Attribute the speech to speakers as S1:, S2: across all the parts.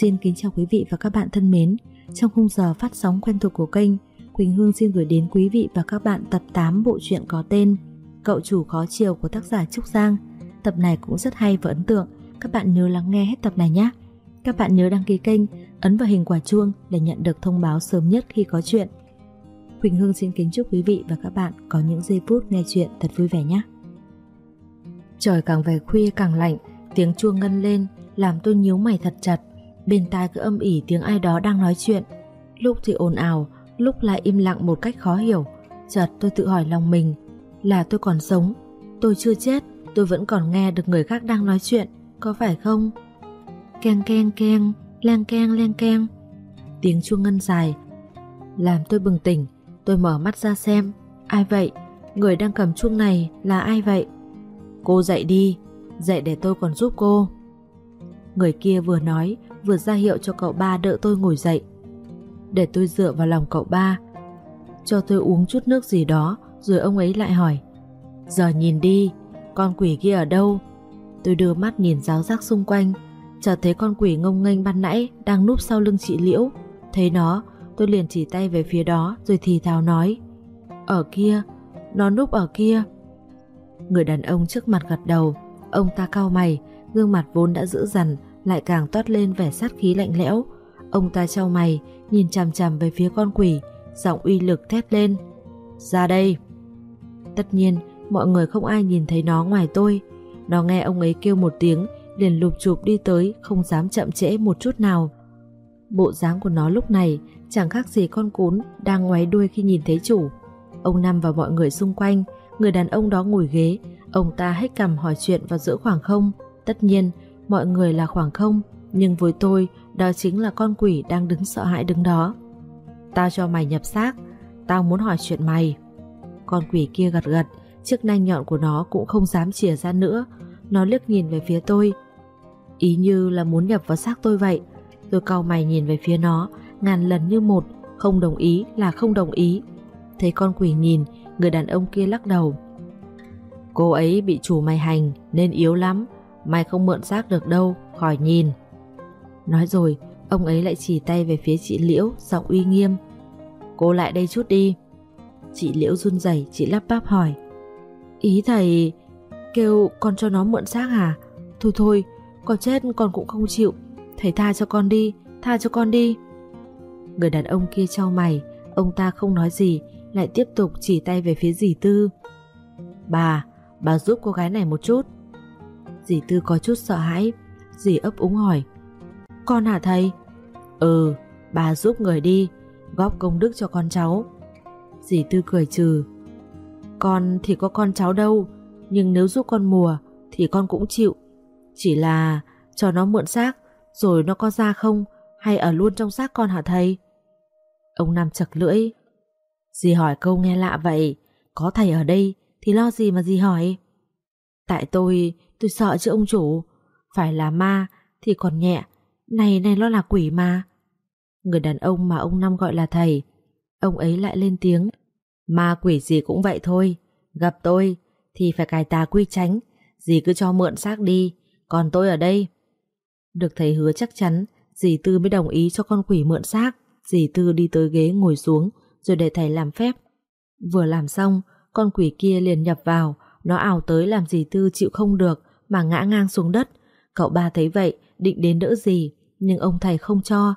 S1: Xin kính chào quý vị và các bạn thân mến. Trong khung giờ phát sóng quen thuộc của kênh, Quỳnh Hương xin gửi đến quý vị và các bạn tập 8 bộ truyện có tên Cậu chủ khó chiều của tác giả Trúc Giang. Tập này cũng rất hay và ấn tượng. Các bạn nhớ lắng nghe hết tập này nhé. Các bạn nhớ đăng ký kênh, ấn vào hình quả chuông để nhận được thông báo sớm nhất khi có chuyện. Quỳnh Hương xin kính chúc quý vị và các bạn có những giây phút nghe chuyện thật vui vẻ nhé. Trời càng về khuya càng lạnh, tiếng chuông ngân lên làm tôi nhíu mày thật chặt. Bên tai cứ âm ỉ tiếng ai đó đang nói chuyện. Lúc thì ồn ào, lúc lại im lặng một cách khó hiểu. Chợt tôi tự hỏi lòng mình, là tôi còn sống, tôi chưa chết, tôi vẫn còn nghe được người khác đang nói chuyện, có phải không? Keng keng keng, leng keng leng keng. Tiếng chuông ngân dài làm tôi bừng tỉnh, tôi mở mắt ra xem, ai vậy? Người đang cầm chuông này là ai vậy? Cô dậy đi, dậy để tôi còn giúp cô. Người kia vừa nói, vừa ra hiệu cho cậu ba đỡ tôi ngồi dậy. Để tôi dựa vào lòng cậu ba, cho tôi uống chút nước gì đó, rồi ông ấy lại hỏi. Giờ nhìn đi, con quỷ kia ở đâu? Tôi đưa mắt nhìn giáo giác xung quanh, chợt thấy con quỷ ngông nghênh ban nãy đang núp sau lưng chị Liễu. Thấy nó, tôi liền chỉ tay về phía đó rồi thì thào nói. Ở kia, nó núp ở kia. Người đàn ông trước mặt gật đầu, ông ta cau mày, gương mặt vốn đã dữ dằn lại càng toát lên vẻ sát khí lạnh lẽo. Ông ta trao mày, nhìn chằm chằm về phía con quỷ, giọng uy lực thét lên. Ra đây! Tất nhiên, mọi người không ai nhìn thấy nó ngoài tôi. Nó nghe ông ấy kêu một tiếng, liền lục chụp đi tới, không dám chậm trễ một chút nào. Bộ dáng của nó lúc này chẳng khác gì con cún đang ngoáy đuôi khi nhìn thấy chủ. Ông Năm và mọi người xung quanh, người đàn ông đó ngồi ghế, ông ta hết cầm hỏi chuyện vào giữa khoảng không. Tất nhiên, mọi người là khoảng không, nhưng với tôi, đó chính là con quỷ đang đứng sợ hãi đứng đó. Tao cho mày nhập xác, tao muốn hỏi chuyện mày. Con quỷ kia gật gật, chiếc nanh nhọn của nó cũng không dám chìa ra nữa. Nó liếc nhìn về phía tôi. Ý như là muốn nhập vào xác tôi vậy. Tôi cau mày nhìn về phía nó, ngàn lần như một, không đồng ý là không đồng ý. Thấy con quỷ nhìn, người đàn ông kia lắc đầu. Cô ấy bị chủ mày hành nên yếu lắm, mày không mượn xác được đâu, khỏi nhìn. Nói rồi, ông ấy lại chỉ tay về phía chị Liễu, giọng uy nghiêm. Cô lại đây chút đi. Chị Liễu run rẩy, chị lắp bắp hỏi. Ý thầy kêu con cho nó mượn xác hả? Thôi thôi, con chết con cũng không chịu. Thầy tha cho con đi, tha cho con đi. Người đàn ông kia trao mày, ông ta không nói gì, lại tiếp tục chỉ tay về phía dì Tư. Bà, bà giúp cô gái này một chút. Dì Tư có chút sợ hãi, dì ấp úng hỏi. Con hả thầy? Ừ, bà giúp người đi, góp công đức cho con cháu. Dì Tư cười trừ. Con thì có con cháu đâu, nhưng nếu giúp con mùa thì con cũng chịu. Chỉ là cho nó mượn xác, rồi nó có ra không, hay ở luôn trong xác con hả thầy? Ông Nam chật lưỡi. Dì hỏi câu nghe lạ vậy, có thầy ở đây thì lo gì mà dì hỏi? Tại tôi, tôi sợ chứ ông chủ, phải là ma thì còn nhẹ, này này nó là quỷ mà. Người đàn ông mà ông Năm gọi là thầy, ông ấy lại lên tiếng. Ma quỷ gì cũng vậy thôi, gặp tôi thì phải cài tà quy tránh, dì cứ cho mượn xác đi, còn tôi ở đây. Được thầy hứa chắc chắn, dì Tư mới đồng ý cho con quỷ mượn xác. Dì Tư đi tới ghế ngồi xuống, rồi để thầy làm phép. Vừa làm xong, con quỷ kia liền nhập vào, nó ảo tới làm dì Tư chịu không được mà ngã ngang xuống đất. Cậu ba thấy vậy, định đến đỡ gì, nhưng ông thầy không cho.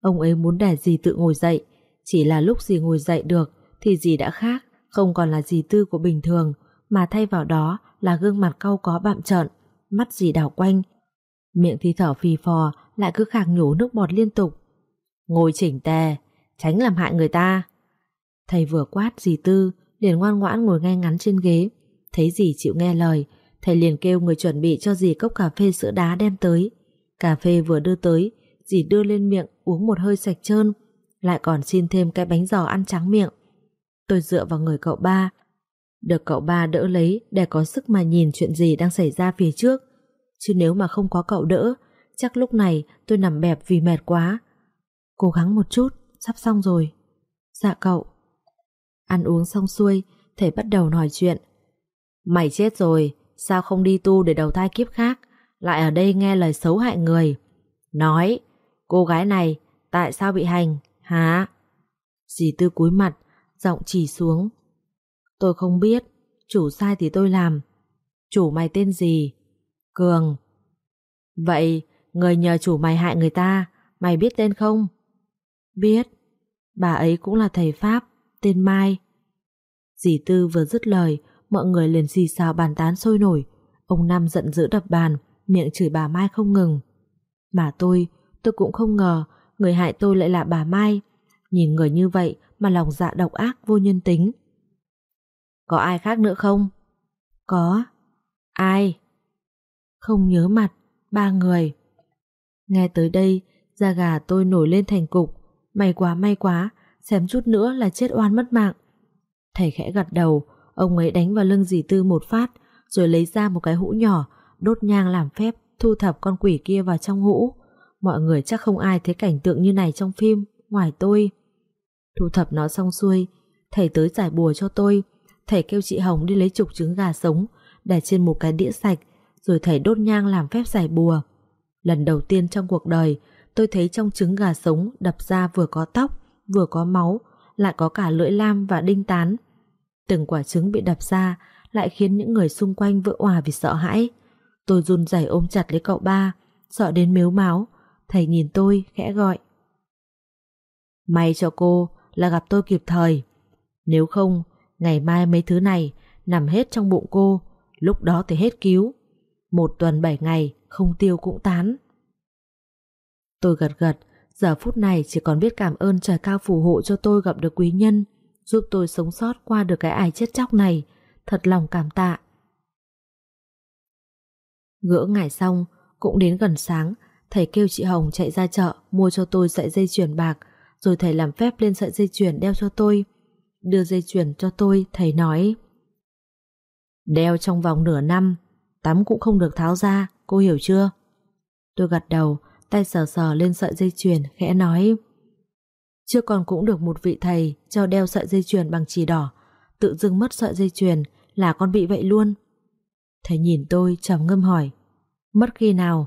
S1: Ông ấy muốn để dì tự ngồi dậy, chỉ là lúc dì ngồi dậy được thì dì đã khác, không còn là dì Tư của bình thường, mà thay vào đó là gương mặt cau có bạm trợn, mắt dì đảo quanh, Miệng thì thở phì phò Lại cứ khạc nhổ nước bọt liên tục. Ngồi chỉnh tề Tránh làm hại người ta. Thầy vừa quát dì Tư Liền ngoan ngoãn ngồi ngay ngắn trên ghế. Thấy dì chịu nghe lời Thầy liền kêu người chuẩn bị cho dì cốc cà phê sữa đá đem tới Cà phê vừa đưa tới Dì đưa lên miệng uống một hơi sạch trơn Lại còn xin thêm cái bánh giò ăn trắng miệng Tôi dựa vào người cậu ba Được cậu ba đỡ lấy Để có sức mà nhìn chuyện gì đang xảy ra phía trước chứ nếu mà không có cậu đỡ, chắc lúc này tôi nằm bẹp vì mệt quá. Cố gắng một chút, sắp xong rồi. Dạ cậu. Ăn uống xong xuôi, thầy bắt đầu nói chuyện. Mày chết rồi, sao không đi tu để đầu thai kiếp khác, lại ở đây nghe lời xấu hại người. Nói, Cô gái này tại sao bị hành, hả? Dì Tư cúi mặt, giọng chỉ xuống. Tôi không biết, chủ sai thì tôi làm. Chủ mày tên gì? Cường. Vậy, người nhờ chủ mày hại người ta, mày biết tên không? Biết. Bà ấy cũng là thầy Pháp, tên Mai. Dì Tư vừa dứt lời, mọi người liền xì xào bàn tán sôi nổi. Ông Năm giận dữ đập bàn, miệng chửi bà Mai không ngừng. Mà tôi, tôi cũng không ngờ người hại tôi lại là bà Mai. Nhìn người như vậy mà lòng dạ độc ác vô nhân tính. Có ai khác nữa không? Có. Ai? Không nhớ mặt, ba người. Nghe tới đây, da gà tôi nổi lên thành cục. May quá may quá, xem chút nữa là chết oan mất mạng. Thầy khẽ gật đầu, ông ấy đánh vào lưng dì Tư một phát, rồi lấy ra một cái hũ nhỏ, đốt nhang làm phép, thu thập con quỷ kia vào trong hũ. Mọi người chắc không ai thấy cảnh tượng như này trong phim, ngoài tôi. Thu thập nó xong xuôi, thầy tới giải bùa cho tôi. Thầy kêu chị Hồng đi lấy chục trứng gà sống, để trên một cái đĩa sạch, rồi thầy đốt nhang làm phép giải bùa. Lần đầu tiên trong cuộc đời, tôi thấy trong trứng gà sống đập ra vừa có tóc, vừa có máu, lại có cả lưỡi lam và đinh tán. Từng quả trứng bị đập ra lại khiến những người xung quanh vỡ òa vì sợ hãi. Tôi run rẩy ôm chặt lấy cậu ba, sợ đến mếu máu. Thầy nhìn tôi, khẽ gọi. May cho cô là gặp tôi kịp thời. Nếu không, ngày mai mấy thứ này nằm hết trong bụng cô, lúc đó thì hết cứu. Một tuần bảy ngày, không tiêu cũng tán. Tôi gật gật, giờ phút này chỉ còn biết cảm ơn trời cao phù hộ cho tôi gặp được quý nhân, giúp tôi sống sót qua được cái ải chết chóc này. Thật lòng cảm tạ. Gỡ ngải xong, cũng đến gần sáng, thầy kêu chị Hồng chạy ra chợ mua cho tôi sợi dây chuyền bạc, rồi thầy làm phép lên sợi dây chuyền đeo cho tôi. Đưa dây chuyền cho tôi, thầy nói Đeo trong vòng nửa năm, tắm cũng không được tháo ra, cô hiểu chưa? Tôi gật đầu, tay sờ sờ lên sợi dây chuyền, khẽ nói chưa còn cũng được một vị thầy cho đeo sợi dây chuyền bằng chỉ đỏ, tự dưng mất sợi dây chuyền là con bị vậy luôn. Thầy nhìn tôi trầm ngâm hỏi Mất khi nào?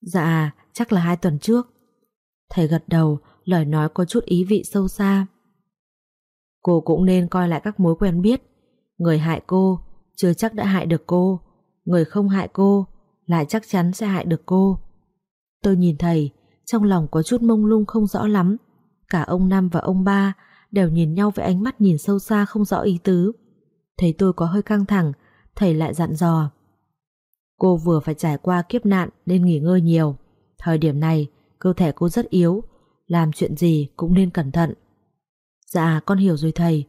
S1: Dạ, chắc là hai tuần trước. Thầy gật đầu, lời nói có chút ý vị sâu xa. Cô cũng nên coi lại các mối quen biết. Người hại cô, chưa chắc đã hại được cô. Người không hại cô, lại chắc chắn sẽ hại được cô. Tôi nhìn thầy, trong lòng có chút mông lung không rõ lắm. Cả ông Năm và ông Ba đều nhìn nhau với ánh mắt nhìn sâu xa không rõ ý tứ. Thấy tôi có hơi căng thẳng, thầy lại dặn dò. Cô vừa phải trải qua kiếp nạn nên nghỉ ngơi nhiều. Thời điểm này, cơ thể cô rất yếu, làm chuyện gì cũng nên cẩn thận. Dạ, con hiểu rồi thầy.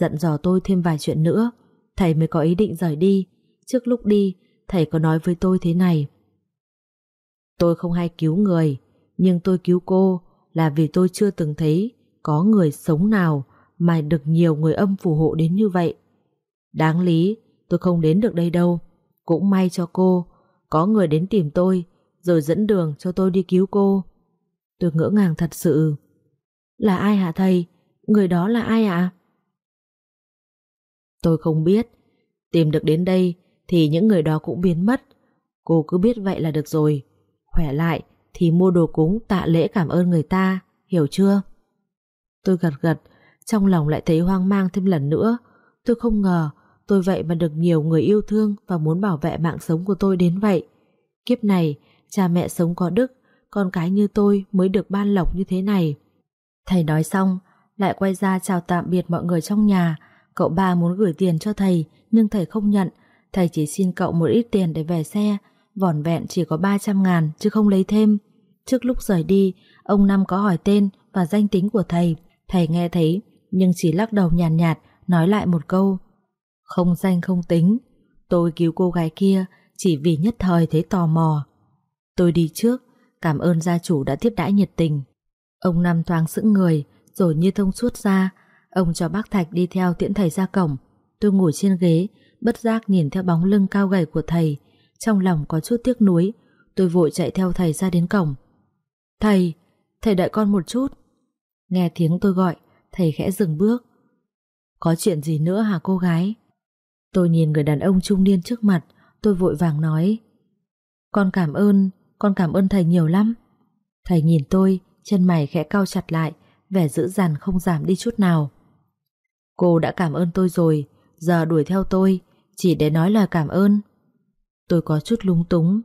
S1: Dặn dò tôi thêm vài chuyện nữa, thầy mới có ý định rời đi. Trước lúc đi, thầy có nói với tôi thế này. Tôi không hay cứu người, nhưng tôi cứu cô là vì tôi chưa từng thấy có người sống nào mà được nhiều người âm phù hộ đến như vậy. Đáng lý, tôi không đến được đây đâu. Cũng may cho cô, có người đến tìm tôi, rồi dẫn đường cho tôi đi cứu cô. Tôi ngỡ ngàng thật sự. Là ai hả thầy? Người đó là ai ạ? Tôi không biết. Tìm được đến đây thì những người đó cũng biến mất. Cô cứ biết vậy là được rồi. Khỏe lại thì mua đồ cúng tạ lễ cảm ơn người ta, hiểu chưa? Tôi gật gật, trong lòng lại thấy hoang mang thêm lần nữa. Tôi không ngờ tôi vậy mà được nhiều người yêu thương và muốn bảo vệ mạng sống của tôi đến vậy. Kiếp này, cha mẹ sống có đức, con cái như tôi mới được ban lộc như thế này. Thầy nói xong, lại quay ra chào tạm biệt mọi người trong nhà. Cậu ba muốn gửi tiền cho thầy, nhưng thầy không nhận. Thầy chỉ xin cậu một ít tiền để về xe, vỏn vẹn chỉ có 300 ngàn chứ không lấy thêm. Trước lúc rời đi, ông Năm có hỏi tên và danh tính của thầy. Thầy nghe thấy, nhưng chỉ lắc đầu nhàn nhạt, nhạt, nói lại một câu. Không danh không tính, tôi cứu cô gái kia chỉ vì nhất thời thấy tò mò. Tôi đi trước, cảm ơn gia chủ đã tiếp đãi nhiệt tình. Ông Năm thoáng sững người, rồi như thông suốt ra, ông cho bác Thạch đi theo tiễn thầy ra cổng. Tôi ngồi trên ghế, bất giác nhìn theo bóng lưng cao gầy của thầy, trong lòng có chút tiếc nuối, tôi vội chạy theo thầy ra đến cổng. Thầy, thầy đợi con một chút. Nghe tiếng tôi gọi, thầy khẽ dừng bước. Có chuyện gì nữa hả cô gái? Tôi nhìn người đàn ông trung niên trước mặt, tôi vội vàng nói. Con cảm ơn, con cảm ơn thầy nhiều lắm. Thầy nhìn tôi, chân mày khẽ cau chặt lại, vẻ dữ dằn không giảm đi chút nào. Cô đã cảm ơn tôi rồi, giờ đuổi theo tôi, chỉ để nói lời cảm ơn. Tôi có chút lúng túng.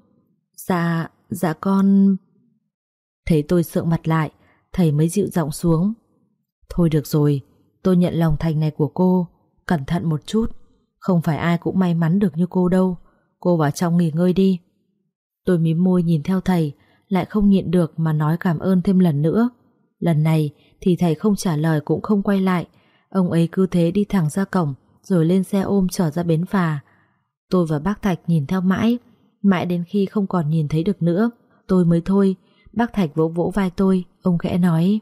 S1: Dạ, dạ con... Thấy tôi sượng mặt lại, thầy mới dịu giọng xuống. Thôi được rồi, tôi nhận lòng thành này của cô, cẩn thận một chút. Không phải ai cũng may mắn được như cô đâu. Cô vào trong nghỉ ngơi đi. Tôi mím môi nhìn theo thầy, lại không nhịn được mà nói cảm ơn thêm lần nữa. Lần này thì thầy không trả lời cũng không quay lại. Ông ấy cứ thế đi thẳng ra cổng, rồi lên xe ôm trở ra bến phà. Tôi và bác Thạch nhìn theo mãi, mãi đến khi không còn nhìn thấy được nữa, tôi mới thôi. Bác Thạch vỗ vỗ vai tôi, ông khẽ nói.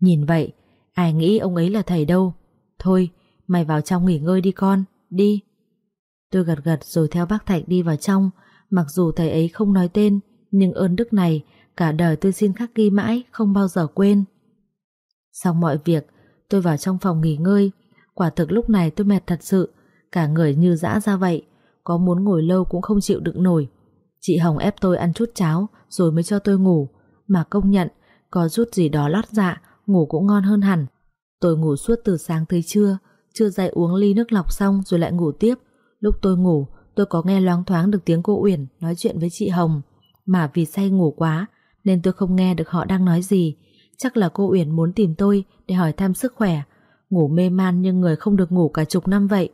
S1: Nhìn vậy, ai nghĩ ông ấy là thầy đâu. Thôi, mày vào trong nghỉ ngơi đi con, đi. Tôi gật gật rồi theo bác Thạch đi vào trong, mặc dù thầy ấy không nói tên, nhưng ơn đức này cả đời tôi xin khắc ghi mãi, không bao giờ quên. Xong mọi việc, tôi vào trong phòng nghỉ ngơi, quả thực lúc này tôi mệt thật sự, cả người như dã ra vậy, có muốn ngồi lâu cũng không chịu đựng nổi. Chị Hồng ép tôi ăn chút cháo rồi mới cho tôi ngủ, mà công nhận có chút gì đó lót dạ, ngủ cũng ngon hơn hẳn. Tôi ngủ suốt từ sáng tới trưa, chưa dậy uống ly nước lọc xong rồi lại ngủ tiếp. Lúc tôi ngủ, tôi có nghe loáng thoáng được tiếng cô Uyển nói chuyện với chị Hồng, mà vì say ngủ quá nên tôi không nghe được họ đang nói gì. Chắc là cô Uyển muốn tìm tôi để hỏi thăm sức khỏe. Ngủ mê man nhưng người không được ngủ cả chục năm vậy.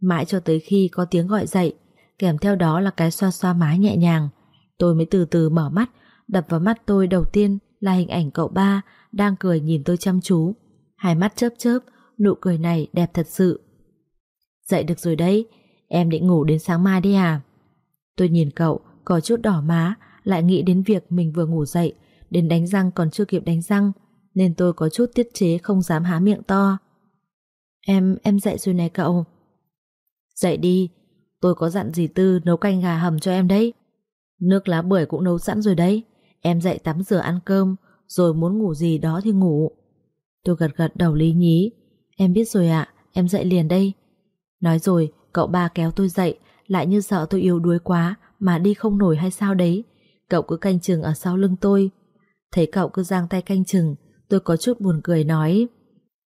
S1: Mãi cho tới khi có tiếng gọi dậy, kèm theo đó là cái xoa xoa má nhẹ nhàng. Tôi mới từ từ mở mắt, đập vào mắt tôi đầu tiên là hình ảnh cậu ba đang cười nhìn tôi chăm chú. Hai mắt chớp chớp, nụ cười này đẹp thật sự. Dậy được rồi đấy, em định ngủ đến sáng mai đi à? Tôi nhìn cậu, có chút đỏ má, lại nghĩ đến việc mình vừa ngủ dậy, đến đánh răng còn chưa kịp đánh răng, nên tôi có chút tiết chế không dám há miệng to. Em, em dậy rồi này cậu. Dậy đi, tôi có dặn dì Tư nấu canh gà hầm cho em đấy. Nước lá bưởi cũng nấu sẵn rồi đấy, em dậy tắm rửa ăn cơm, rồi muốn ngủ gì đó thì ngủ. Tôi gật gật đầu lý nhí, em biết rồi ạ, em dậy liền đây. Nói rồi, cậu ba kéo tôi dậy, lại như sợ tôi yếu đuối quá mà đi không nổi hay sao đấy. Cậu cứ canh chừng ở sau lưng tôi. Thấy cậu cứ giang tay canh chừng, tôi có chút buồn cười nói.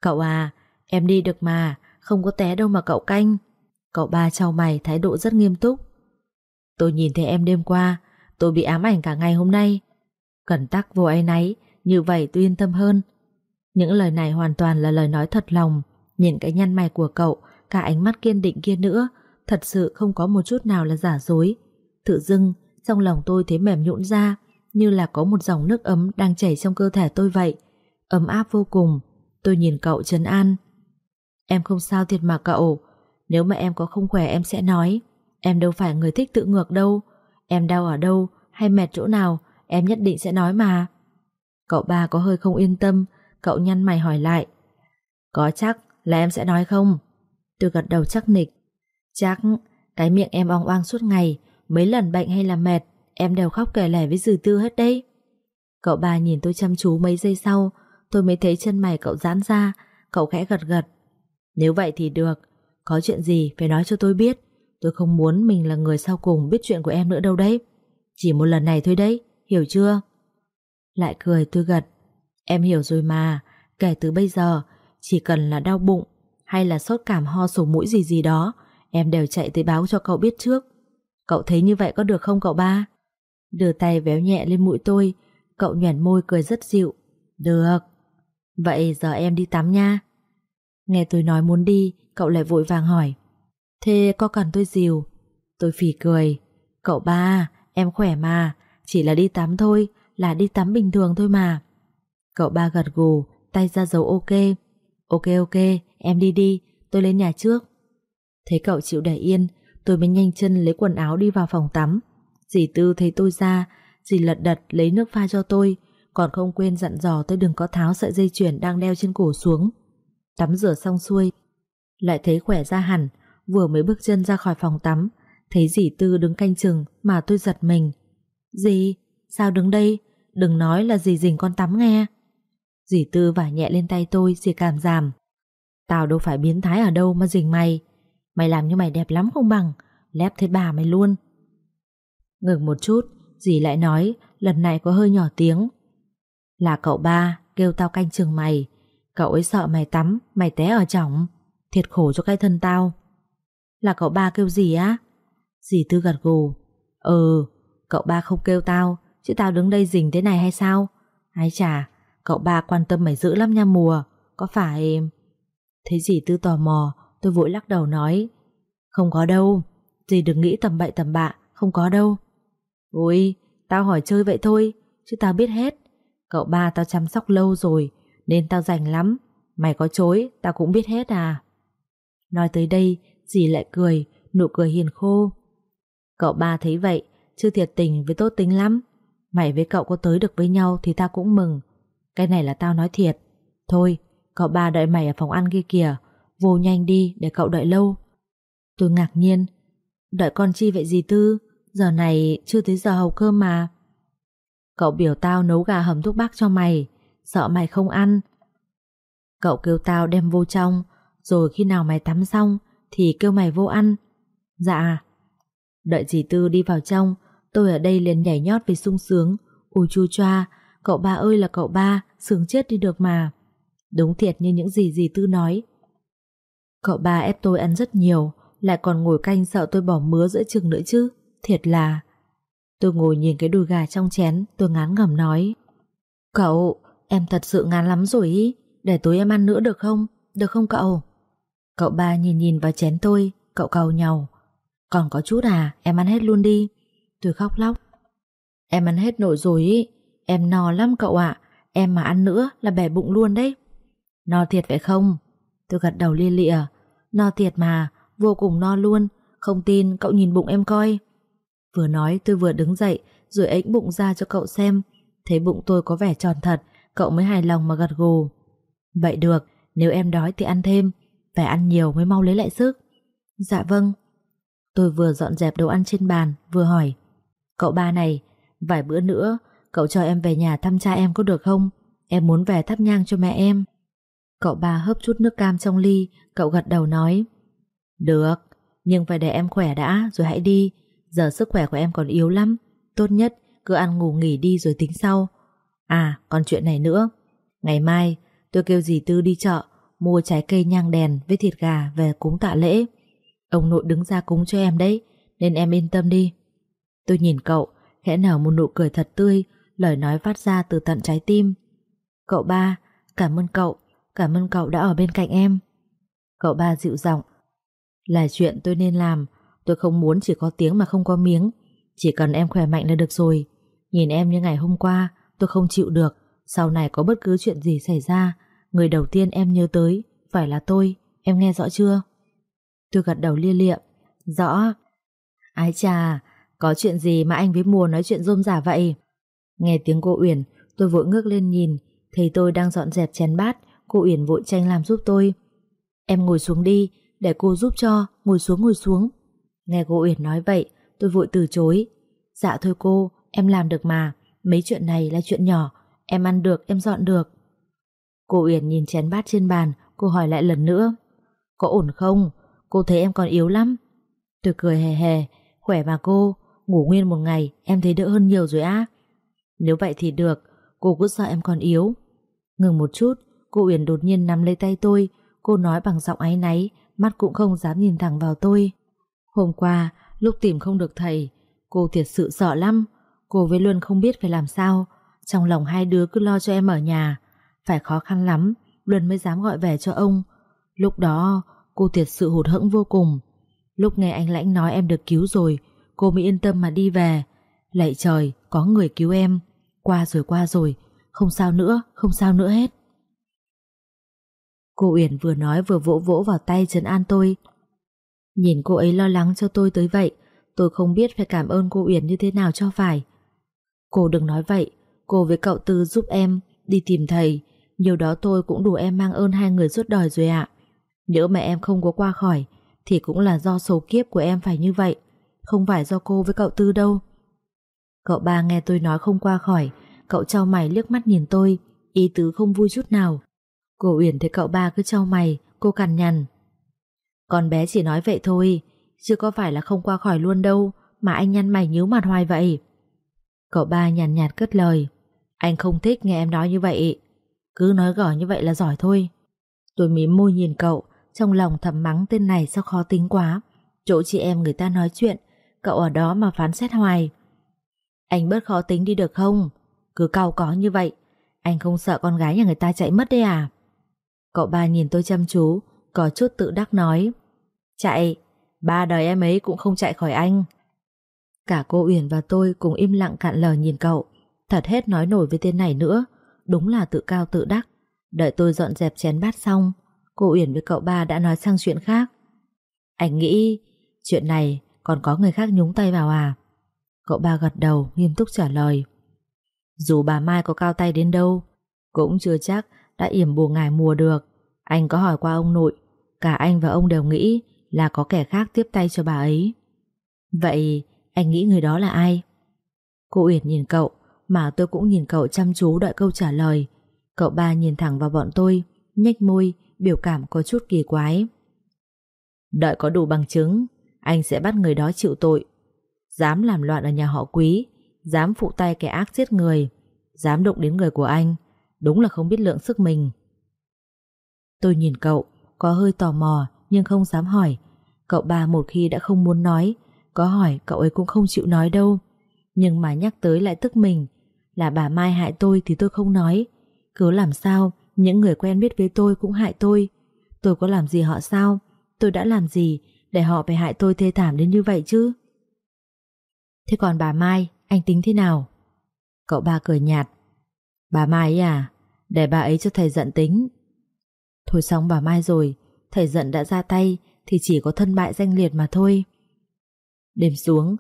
S1: Cậu à, em đi được mà, không có té đâu mà cậu canh. Cậu ba trao mày thái độ rất nghiêm túc. Tôi nhìn thấy em đêm qua, tôi bị ám ảnh cả ngày hôm nay. Cẩn tắc vô ấy náy, như vậy tôi yên tâm hơn. Những lời này hoàn toàn là lời nói thật lòng. Nhìn cái nhăn mày của cậu, cả ánh mắt kiên định kia nữa, thật sự không có một chút nào là giả dối. Tự dưng, trong lòng tôi thấy mềm nhũn ra, như là có một dòng nước ấm đang chảy trong cơ thể tôi vậy. Ấm áp vô cùng. Tôi nhìn cậu trấn an. Em không sao thiệt mà cậu. Nếu mà em có không khỏe em sẽ nói. Em đâu phải người thích tự ngược đâu. Em đau ở đâu hay mệt chỗ nào, em nhất định sẽ nói mà. Cậu ba có hơi không yên tâm, cậu nhăn mày hỏi lại. Có chắc là em sẽ nói không? Tôi gật đầu chắc nịch. Chắc, cái miệng em ong oang suốt ngày, mấy lần bệnh hay là mệt, em đều khóc kể lể với dư tư hết đấy. Cậu ba nhìn tôi chăm chú mấy giây sau, tôi mới thấy chân mày cậu giãn ra, cậu khẽ gật gật. Nếu vậy thì được, có chuyện gì phải nói cho tôi biết. Tôi không muốn mình là người sau cùng biết chuyện của em nữa đâu đấy. Chỉ một lần này thôi đấy, hiểu chưa? Lại cười tôi gật. Em hiểu rồi mà, kể từ bây giờ, chỉ cần là đau bụng hay là sốt cảm ho sổ mũi gì gì đó, em đều chạy tới báo cho cậu biết trước. Cậu thấy như vậy có được không cậu ba? Đưa tay véo nhẹ lên mũi tôi, cậu nhoẻn môi cười rất dịu. Được. Vậy giờ em đi tắm nha. Nghe tôi nói muốn đi, cậu lại vội vàng hỏi. Thế có cần tôi dìu? Tôi phỉ cười. Cậu ba, em khỏe mà, chỉ là đi tắm thôi, là đi tắm bình thường thôi mà. Cậu ba gật gù, tay ra dấu ok. Ok ok, em đi đi, tôi lên nhà trước. Thấy cậu chịu để yên, tôi mới nhanh chân lấy quần áo đi vào phòng tắm. Dì Tư thấy tôi ra, dì lật đật lấy nước pha cho tôi, còn không quên dặn dò tôi đừng có tháo sợi dây chuyền đang đeo trên cổ xuống. Tắm rửa xong xuôi, lại thấy khỏe ra hẳn, vừa mới bước chân ra khỏi phòng tắm, thấy dì Tư đứng canh chừng mà tôi giật mình. Dì, sao đứng đây? Đừng nói là dì dình con tắm nghe. Dì Tư vả nhẹ lên tay tôi, dì cảm giảm. Tao đâu phải biến thái ở đâu mà dình mày. Mày làm như mày đẹp lắm không bằng, lép thế bà mày luôn. Ngừng một chút, dì lại nói, lần này có hơi nhỏ tiếng. Là cậu ba kêu tao canh chừng mày. Cậu ấy sợ mày tắm, mày té ở chỏng. Thiệt khổ cho cái thân tao. Là cậu ba kêu gì á? Dì Tư gật gù. Ừ, cậu ba không kêu tao, chứ tao đứng đây rình thế này hay sao? Ái chà, cậu ba quan tâm mày dữ lắm nha mùa. Có phải... Thấy dì Tư tò mò, tôi vội lắc đầu nói. Không có đâu, dì đừng nghĩ tầm bậy tầm bạ, không có đâu. Ôi, tao hỏi chơi vậy thôi, chứ tao biết hết. Cậu ba tao chăm sóc lâu rồi, nên tao rảnh lắm. Mày có chối, tao cũng biết hết à. Nói tới đây, dì lại cười, nụ cười hiền khô. Cậu ba thấy vậy, chưa thiệt tình với tốt tính lắm. Mày với cậu có tới được với nhau thì tao cũng mừng. Cái này là tao nói thiệt. Thôi, cậu ba đợi mày ở phòng ăn kia kìa. Vô nhanh đi để cậu đợi lâu. Tôi ngạc nhiên. Đợi con chi vậy gì Tư? Giờ này chưa tới giờ hầu cơm mà. Cậu biểu tao nấu gà hầm thuốc bắc cho mày. Sợ mày không ăn. Cậu kêu tao đem vô trong. Rồi khi nào mày tắm xong thì kêu mày vô ăn. Dạ. Đợi dì Tư đi vào trong, tôi ở đây liền nhảy nhót vì sung sướng. Ôi chu choa, cậu ba ơi là cậu ba, sướng chết đi được mà. Đúng thiệt như những gì dì Tư nói. Cậu ba ép tôi ăn rất nhiều, lại còn ngồi canh sợ tôi bỏ mứa giữa chừng nữa chứ. Thiệt là... Tôi ngồi nhìn cái đùi gà trong chén, tôi ngán ngẩm nói. Cậu, em thật sự ngán lắm rồi ý. Để tối em ăn nữa được không? Được không cậu? Cậu ba nhìn nhìn vào chén tôi, cậu cầu nhau. Còn có chút à, em ăn hết luôn đi. Tôi khóc lóc. Em ăn hết nổi rồi ý. Em no lắm cậu ạ. Em mà ăn nữa là bẻ bụng luôn đấy. No thiệt phải không? Tôi gật đầu lia lịa. No thiệt mà, vô cùng no luôn. Không tin cậu nhìn bụng em coi. Vừa nói tôi vừa đứng dậy rồi ếch bụng ra cho cậu xem. Thấy bụng tôi có vẻ tròn thật, cậu mới hài lòng mà gật gù. Vậy được, nếu em đói thì ăn thêm. Phải ăn nhiều mới mau lấy lại sức. Dạ vâng. Tôi vừa dọn dẹp đồ ăn trên bàn, vừa hỏi. Cậu ba này, vài bữa nữa, cậu cho em về nhà thăm cha em có được không? Em muốn về thắp nhang cho mẹ em. Cậu ba hấp chút nước cam trong ly, cậu gật đầu nói. Được, nhưng phải để em khỏe đã, rồi hãy đi. Giờ sức khỏe của em còn yếu lắm. Tốt nhất, cứ ăn ngủ nghỉ đi rồi tính sau. À, còn chuyện này nữa. Ngày mai, tôi kêu dì Tư đi chợ, mua trái cây nhang đèn với thịt gà về cúng tạ lễ. Ông nội đứng ra cúng cho em đấy, nên em yên tâm đi. Tôi nhìn cậu, khẽ nở một nụ cười thật tươi, lời nói phát ra từ tận trái tim. Cậu ba, cảm ơn cậu, cảm ơn cậu đã ở bên cạnh em. Cậu ba dịu giọng, là chuyện tôi nên làm, tôi không muốn chỉ có tiếng mà không có miếng, chỉ cần em khỏe mạnh là được rồi. Nhìn em như ngày hôm qua, tôi không chịu được, sau này có bất cứ chuyện gì xảy ra, người đầu tiên em nhớ tới phải là tôi, em nghe rõ chưa? Tôi gật đầu lia lịa, rõ. Ái chà, có chuyện gì mà anh với mùa nói chuyện rôm rả vậy? Nghe tiếng cô Uyển, tôi vội ngước lên nhìn, thấy tôi đang dọn dẹp chén bát, cô Uyển vội tranh làm giúp tôi. Em ngồi xuống đi, để cô giúp cho, ngồi xuống ngồi xuống. Nghe cô Uyển nói vậy, tôi vội từ chối. Dạ thôi cô, em làm được mà, mấy chuyện này là chuyện nhỏ, em ăn được, em dọn được. Cô Uyển nhìn chén bát trên bàn, cô hỏi lại lần nữa. Có ổn không? Cô thấy em còn yếu lắm. Tôi cười hề hề, khỏe mà cô, ngủ nguyên một ngày em thấy đỡ hơn nhiều rồi á. Nếu vậy thì được, cô cứ sợ em còn yếu. Ngừng một chút, cô Uyển đột nhiên nắm lấy tay tôi, cô nói bằng giọng áy náy, mắt cũng không dám nhìn thẳng vào tôi. Hôm qua, lúc tìm không được thầy, cô thiệt sự sợ lắm, cô với Luân không biết phải làm sao, trong lòng hai đứa cứ lo cho em ở nhà, phải khó khăn lắm, Luân mới dám gọi về cho ông. Lúc đó, cô thiệt sự hụt hẫng vô cùng. Lúc nghe anh Lãnh nói em được cứu rồi, cô mới yên tâm mà đi về. Lạy trời, có người cứu em. Qua rồi qua rồi, không sao nữa, không sao nữa hết. Cô Uyển vừa nói vừa vỗ vỗ vào tay trấn an tôi. Nhìn cô ấy lo lắng cho tôi tới vậy, tôi không biết phải cảm ơn cô Uyển như thế nào cho phải. Cô đừng nói vậy, cô với cậu Tư giúp em đi tìm thầy, nhiều đó tôi cũng đủ em mang ơn hai người suốt đời rồi ạ. Nếu mẹ em không có qua khỏi, thì cũng là do số kiếp của em phải như vậy, không phải do cô với cậu Tư đâu. Cậu ba nghe tôi nói không qua khỏi, cậu trao mày liếc mắt nhìn tôi, ý tứ không vui chút nào. Cô Uyển thấy cậu ba cứ trao mày, cô cằn nhằn. Con bé chỉ nói vậy thôi, chứ có phải là không qua khỏi luôn đâu, mà anh nhăn mày nhíu mặt hoài vậy. Cậu ba nhàn nhạt, nhạt cất lời Anh không thích nghe em nói như vậy cứ nói gỏi như vậy là giỏi thôi. Tôi mím môi nhìn cậu, Trong lòng thầm mắng tên này sao khó tính quá. Chỗ chị em người ta nói chuyện, Cậu ở đó mà phán xét hoài. Anh bớt khó tính đi được không? Cứ cau có như vậy, Anh không sợ con gái nhà người ta chạy mất đấy à? Cậu ba nhìn tôi chăm chú, Có chút tự đắc nói. Chạy, Ba đời em ấy cũng không chạy khỏi anh. Cả cô Uyển và tôi cùng im lặng cạn lời nhìn cậu, Thật hết nói nổi với tên này nữa. Đúng là tự cao tự đắc. Đợi tôi dọn dẹp chén bát xong, Cô Uyển với cậu ba đã nói sang chuyện khác. Anh nghĩ, Chuyện này còn có người khác nhúng tay vào à? Cậu ba gật đầu, nghiêm túc trả lời. Dù bà Mai có cao tay đến đâu, Cũng chưa chắc đã yểm bùa ngài mùa được. Anh có hỏi qua ông nội, Cả anh và ông đều nghĩ Là có kẻ khác tiếp tay cho bà ấy. Vậy anh nghĩ người đó là ai? Cô Uyển nhìn cậu mà tôi cũng nhìn cậu chăm chú đợi câu trả lời. Cậu ba nhìn thẳng vào bọn tôi, nhếch môi, Biểu cảm có chút kỳ quái. Đợi có đủ bằng chứng, Anh sẽ bắt người đó chịu tội. Dám làm loạn ở nhà họ quý, Dám phụ tay kẻ ác giết người, Dám đụng đến người của anh, Đúng là không biết lượng sức mình. Tôi nhìn cậu, Có hơi tò mò, nhưng không dám hỏi. Cậu ba một khi đã không muốn nói, Có hỏi cậu ấy cũng không chịu nói đâu. Nhưng mà nhắc tới lại tức mình là bà Mai hại tôi thì tôi không nói. Cứ làm sao, Những người quen biết với tôi cũng hại tôi. Tôi có làm gì họ sao? Tôi đã làm gì để họ phải hại tôi thê thảm đến như vậy chứ? Thế còn bà Mai, Anh tính thế nào? Cậu ba cười nhạt. Bà Mai ấy à Để bà ấy cho thầy giận tính. Thôi xong bà Mai rồi, Thầy giận đã ra tay Thì chỉ có thân bại danh liệt mà thôi. Đêm xuống,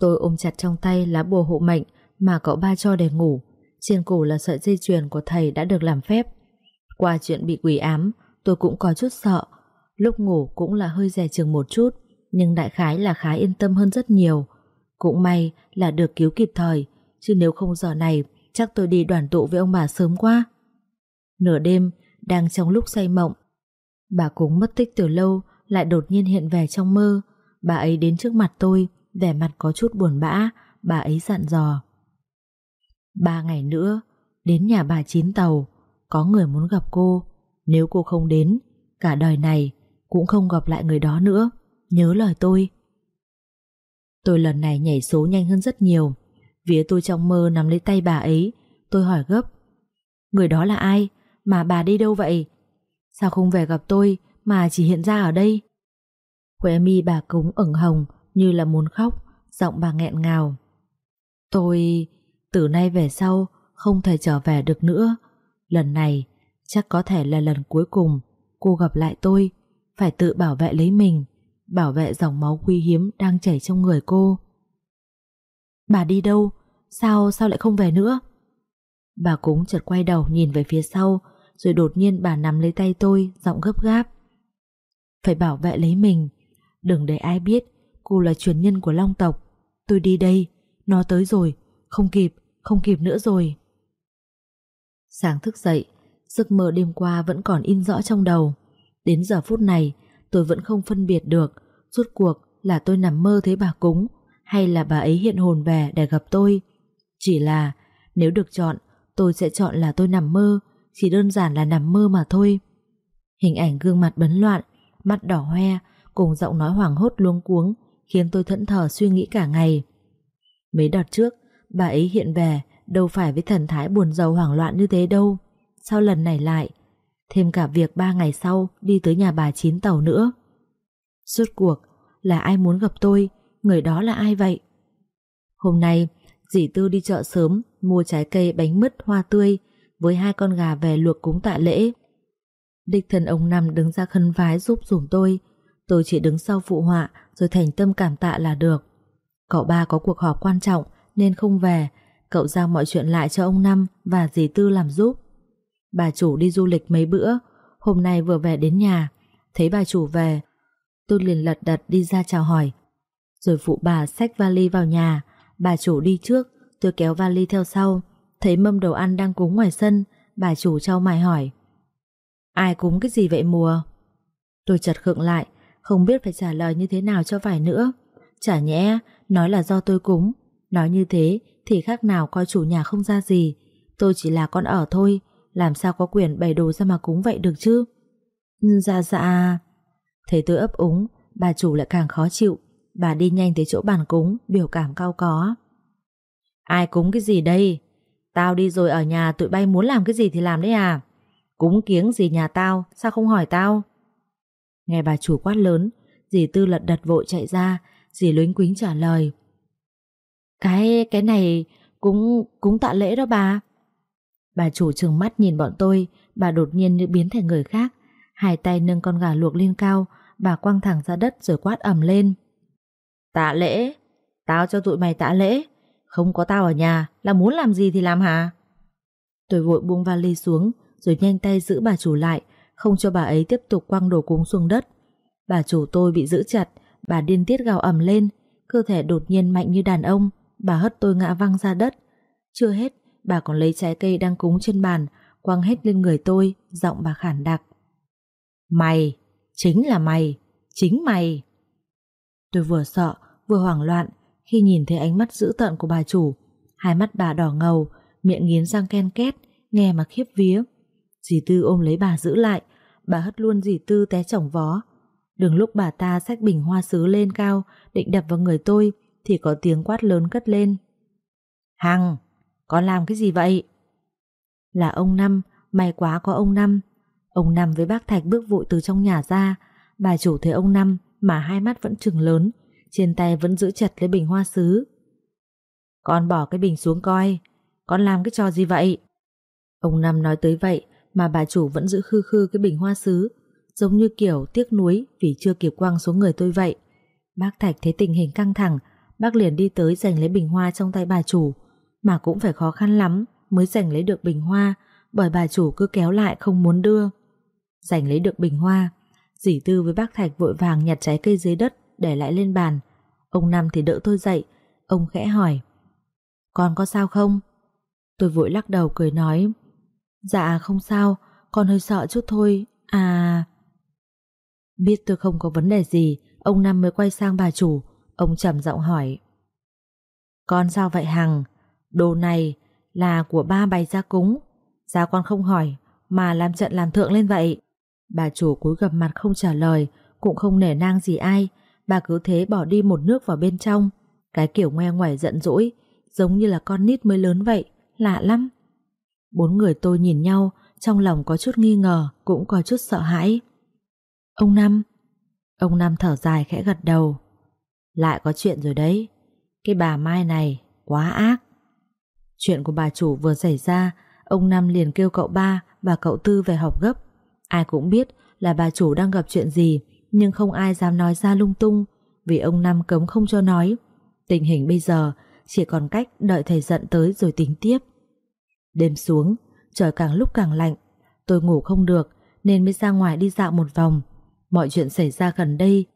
S1: Tôi ôm chặt trong tay lá bùa hộ mệnh mà cậu ba cho để ngủ. Trên cổ là sợi dây chuyền của thầy đã được làm phép. Qua chuyện bị quỷ ám, Tôi cũng có chút sợ. Lúc ngủ cũng là hơi dè chừng một chút, Nhưng đại khái là khá yên tâm hơn rất nhiều. Cũng may là được cứu kịp thời, Chứ nếu không giờ này, Chắc tôi đi đoàn tụ với ông bà sớm quá. Nửa đêm, Đang trong lúc say mộng, Bà cúng mất tích từ lâu, Lại đột nhiên hiện về trong mơ. Bà ấy đến trước mặt tôi, Vẻ mặt có chút buồn bã, Bà ấy dặn dò. Ba ngày nữa, Đến nhà bà Chín Tàu, Có người muốn gặp cô. Nếu cô không đến, Cả đời này cũng không gặp lại người đó nữa. Nhớ lời tôi. Tôi lần này nhảy số nhanh hơn rất nhiều. Vía tôi trong mơ nắm lấy tay bà ấy. Tôi hỏi gấp, Người đó là ai? Mà bà đi đâu vậy? Sao không về gặp tôi Mà chỉ hiện ra ở đây? Khóe mi bà cúng ửng hồng Như là muốn khóc, Giọng bà nghẹn ngào. Tôi từ nay về sau Không thể trở về được nữa. Lần này, chắc có thể là lần cuối cùng Cô gặp lại tôi, Phải tự bảo vệ lấy mình, Bảo vệ dòng máu quý hiếm đang chảy trong người cô. Bà đi đâu? Sao sao lại không về nữa? Bà cúng chợt quay đầu nhìn về phía sau, Rồi đột nhiên bà nắm lấy tay tôi, Giọng gấp gáp. Phải bảo vệ lấy mình. Đừng để ai biết cô là truyền nhân của Long tộc. Tôi đi đây, Nó tới rồi, Không kịp. Không kịp nữa rồi. Sáng thức dậy, Giấc mơ đêm qua vẫn còn in rõ trong đầu. Đến giờ phút này, Tôi vẫn không phân biệt được Rốt cuộc là tôi nằm mơ thấy bà cúng Hay là bà ấy hiện hồn về để gặp tôi. Chỉ là Nếu được chọn, Tôi sẽ chọn là tôi nằm mơ, Chỉ đơn giản là nằm mơ mà thôi. Hình ảnh gương mặt bấn loạn, Mắt đỏ hoe Cùng giọng nói hoảng hốt luống cuống Khiến tôi thẫn thờ suy nghĩ cả ngày. Mấy đợt trước Bà ấy hiện về Đâu phải với thần thái buồn giàu hoảng loạn như thế đâu. Sao lần này lại, Thêm cả việc ba ngày sau Đi tới nhà bà chín tàu nữa. Suốt cuộc, là ai muốn gặp tôi? Người đó là ai vậy? Hôm nay, dì Tư đi chợ sớm, Mua trái cây bánh mứt hoa tươi, Với hai con gà về luộc cúng tạ lễ. Địch thần ông Năm đứng ra khân vái giúp dùm tôi. Tôi chỉ đứng sau phụ họa, Rồi thành tâm cảm tạ là được. Cậu ba có cuộc họp quan trọng nên không về. Cậu giao mọi chuyện lại cho ông Năm Và dì Tư làm giúp. Bà chủ đi du lịch mấy bữa, Hôm nay vừa về đến nhà. Thấy bà chủ về Tôi liền lật đật đi ra chào hỏi. Rồi phụ bà xách vali vào nhà. Bà chủ đi trước, Tôi kéo vali theo sau. Thấy mâm đồ ăn đang cúng ngoài sân, Bà chủ trao mày hỏi. Ai cúng cái gì vậy mùa? Tôi chật khựng lại, Không biết phải trả lời như thế nào cho phải nữa. Chả nhẽ, nói là do tôi cúng. Nói như thế thì khác nào coi chủ nhà không ra gì. Tôi chỉ là con ở thôi, làm sao có quyền bày đồ ra mà cúng vậy được chứ? Ừ, dạ dạ. Thấy tôi ấp úng, bà chủ lại càng khó chịu. Bà đi nhanh tới chỗ bàn cúng, biểu cảm cao có. Ai cúng cái gì đây? Tao đi rồi ở nhà tụi bay muốn làm cái gì thì làm đấy à? Cúng kiếng gì nhà tao, sao không hỏi tao? Nghe bà chủ quát lớn, dì Tư lật đật vội chạy ra, dì luyến quính trả lời. Cái, cái này cũng, cũng tạ lễ đó bà. Bà chủ trừng mắt nhìn bọn tôi, bà đột nhiên như biến thành người khác. Hai tay nâng con gà luộc lên cao, bà quăng thẳng ra đất rồi quát ầm lên. Tạ lễ? Tao cho tụi mày tạ lễ. Không có tao ở nhà, là muốn làm gì thì làm hả? Tôi vội buông vali xuống, rồi nhanh tay giữ bà chủ lại, không cho bà ấy tiếp tục quăng đồ cúng xuống đất. Bà chủ tôi bị giữ chặt, bà điên tiết gào ầm lên, cơ thể đột nhiên mạnh như đàn ông, bà hất tôi ngã văng ra đất. Chưa hết, bà còn lấy trái cây đang cúng trên bàn, quăng hết lên người tôi, giọng bà khản đặc. Mày, chính là mày, chính mày. Tôi vừa sợ, vừa hoảng loạn khi nhìn thấy ánh mắt dữ tợn của bà chủ. Hai mắt bà đỏ ngầu, miệng nghiến răng ken két, nghe mà khiếp vía. Dì Tư ôm lấy bà giữ lại, bà hất luôn dì Tư té chỏng vó. đường lúc bà ta xách bình hoa sứ lên cao, định đập vào người tôi, thì có tiếng quát lớn cất lên. Hằng, con làm cái gì vậy? Là ông Năm, may quá có ông Năm. Ông Năm với bác Thạch bước vội từ trong nhà ra, bà chủ thấy ông Năm mà hai mắt vẫn trừng lớn, trên tay vẫn giữ chặt lấy bình hoa sứ. Con bỏ cái bình xuống coi, con làm cái trò gì vậy? Ông Năm nói tới vậy mà bà chủ vẫn giữ khư khư cái bình hoa sứ, giống như kiểu tiếc nuối vì chưa kịp quăng xuống người tôi vậy. Bác Thạch thấy tình hình căng thẳng, bác liền đi tới giành lấy bình hoa trong tay bà chủ, mà cũng phải khó khăn lắm mới giành lấy được bình hoa, bởi bà chủ cứ kéo lại không muốn đưa. Giành lấy được bình hoa, dì Tư với bác Thạch vội vàng nhặt trái cây dưới đất để lại lên bàn. Ông Năm thì đỡ tôi dậy, ông khẽ hỏi. Con có sao không? Tôi vội lắc đầu cười nói. Dạ không sao, con hơi sợ chút thôi. À... Biết tôi không có vấn đề gì, ông Năm mới quay sang bà chủ. Ông trầm giọng hỏi. Con sao vậy Hằng? Đồ này là của ba bày ra cúng. Sao con không hỏi, mà làm trận làm thượng lên vậy? Bà chủ cúi gặp mặt không trả lời, cũng không nể nang gì ai. Bà cứ thế bỏ đi một nước vào bên trong. Cái kiểu ngoe ngoải giận dỗi, giống như là con nít mới lớn vậy, lạ lắm. Bốn người tôi nhìn nhau, trong lòng có chút nghi ngờ, cũng có chút sợ hãi. Ông Năm Ông Năm thở dài khẽ gật đầu lại có chuyện rồi đấy. Cái bà Mai này quá ác. Chuyện của bà chủ vừa xảy ra, Ông Năm liền kêu cậu ba Và cậu tư về họp gấp. Ai cũng biết là bà chủ đang gặp chuyện gì, Nhưng không ai dám nói ra lung tung, Vì ông Năm cấm không cho nói. Tình hình bây giờ Chỉ còn cách đợi thầy giận tới rồi tính tiếp. Đêm xuống, Trời càng lúc càng lạnh. Tôi ngủ không được Nên mới ra ngoài đi dạo một vòng. Mọi chuyện xảy ra gần đây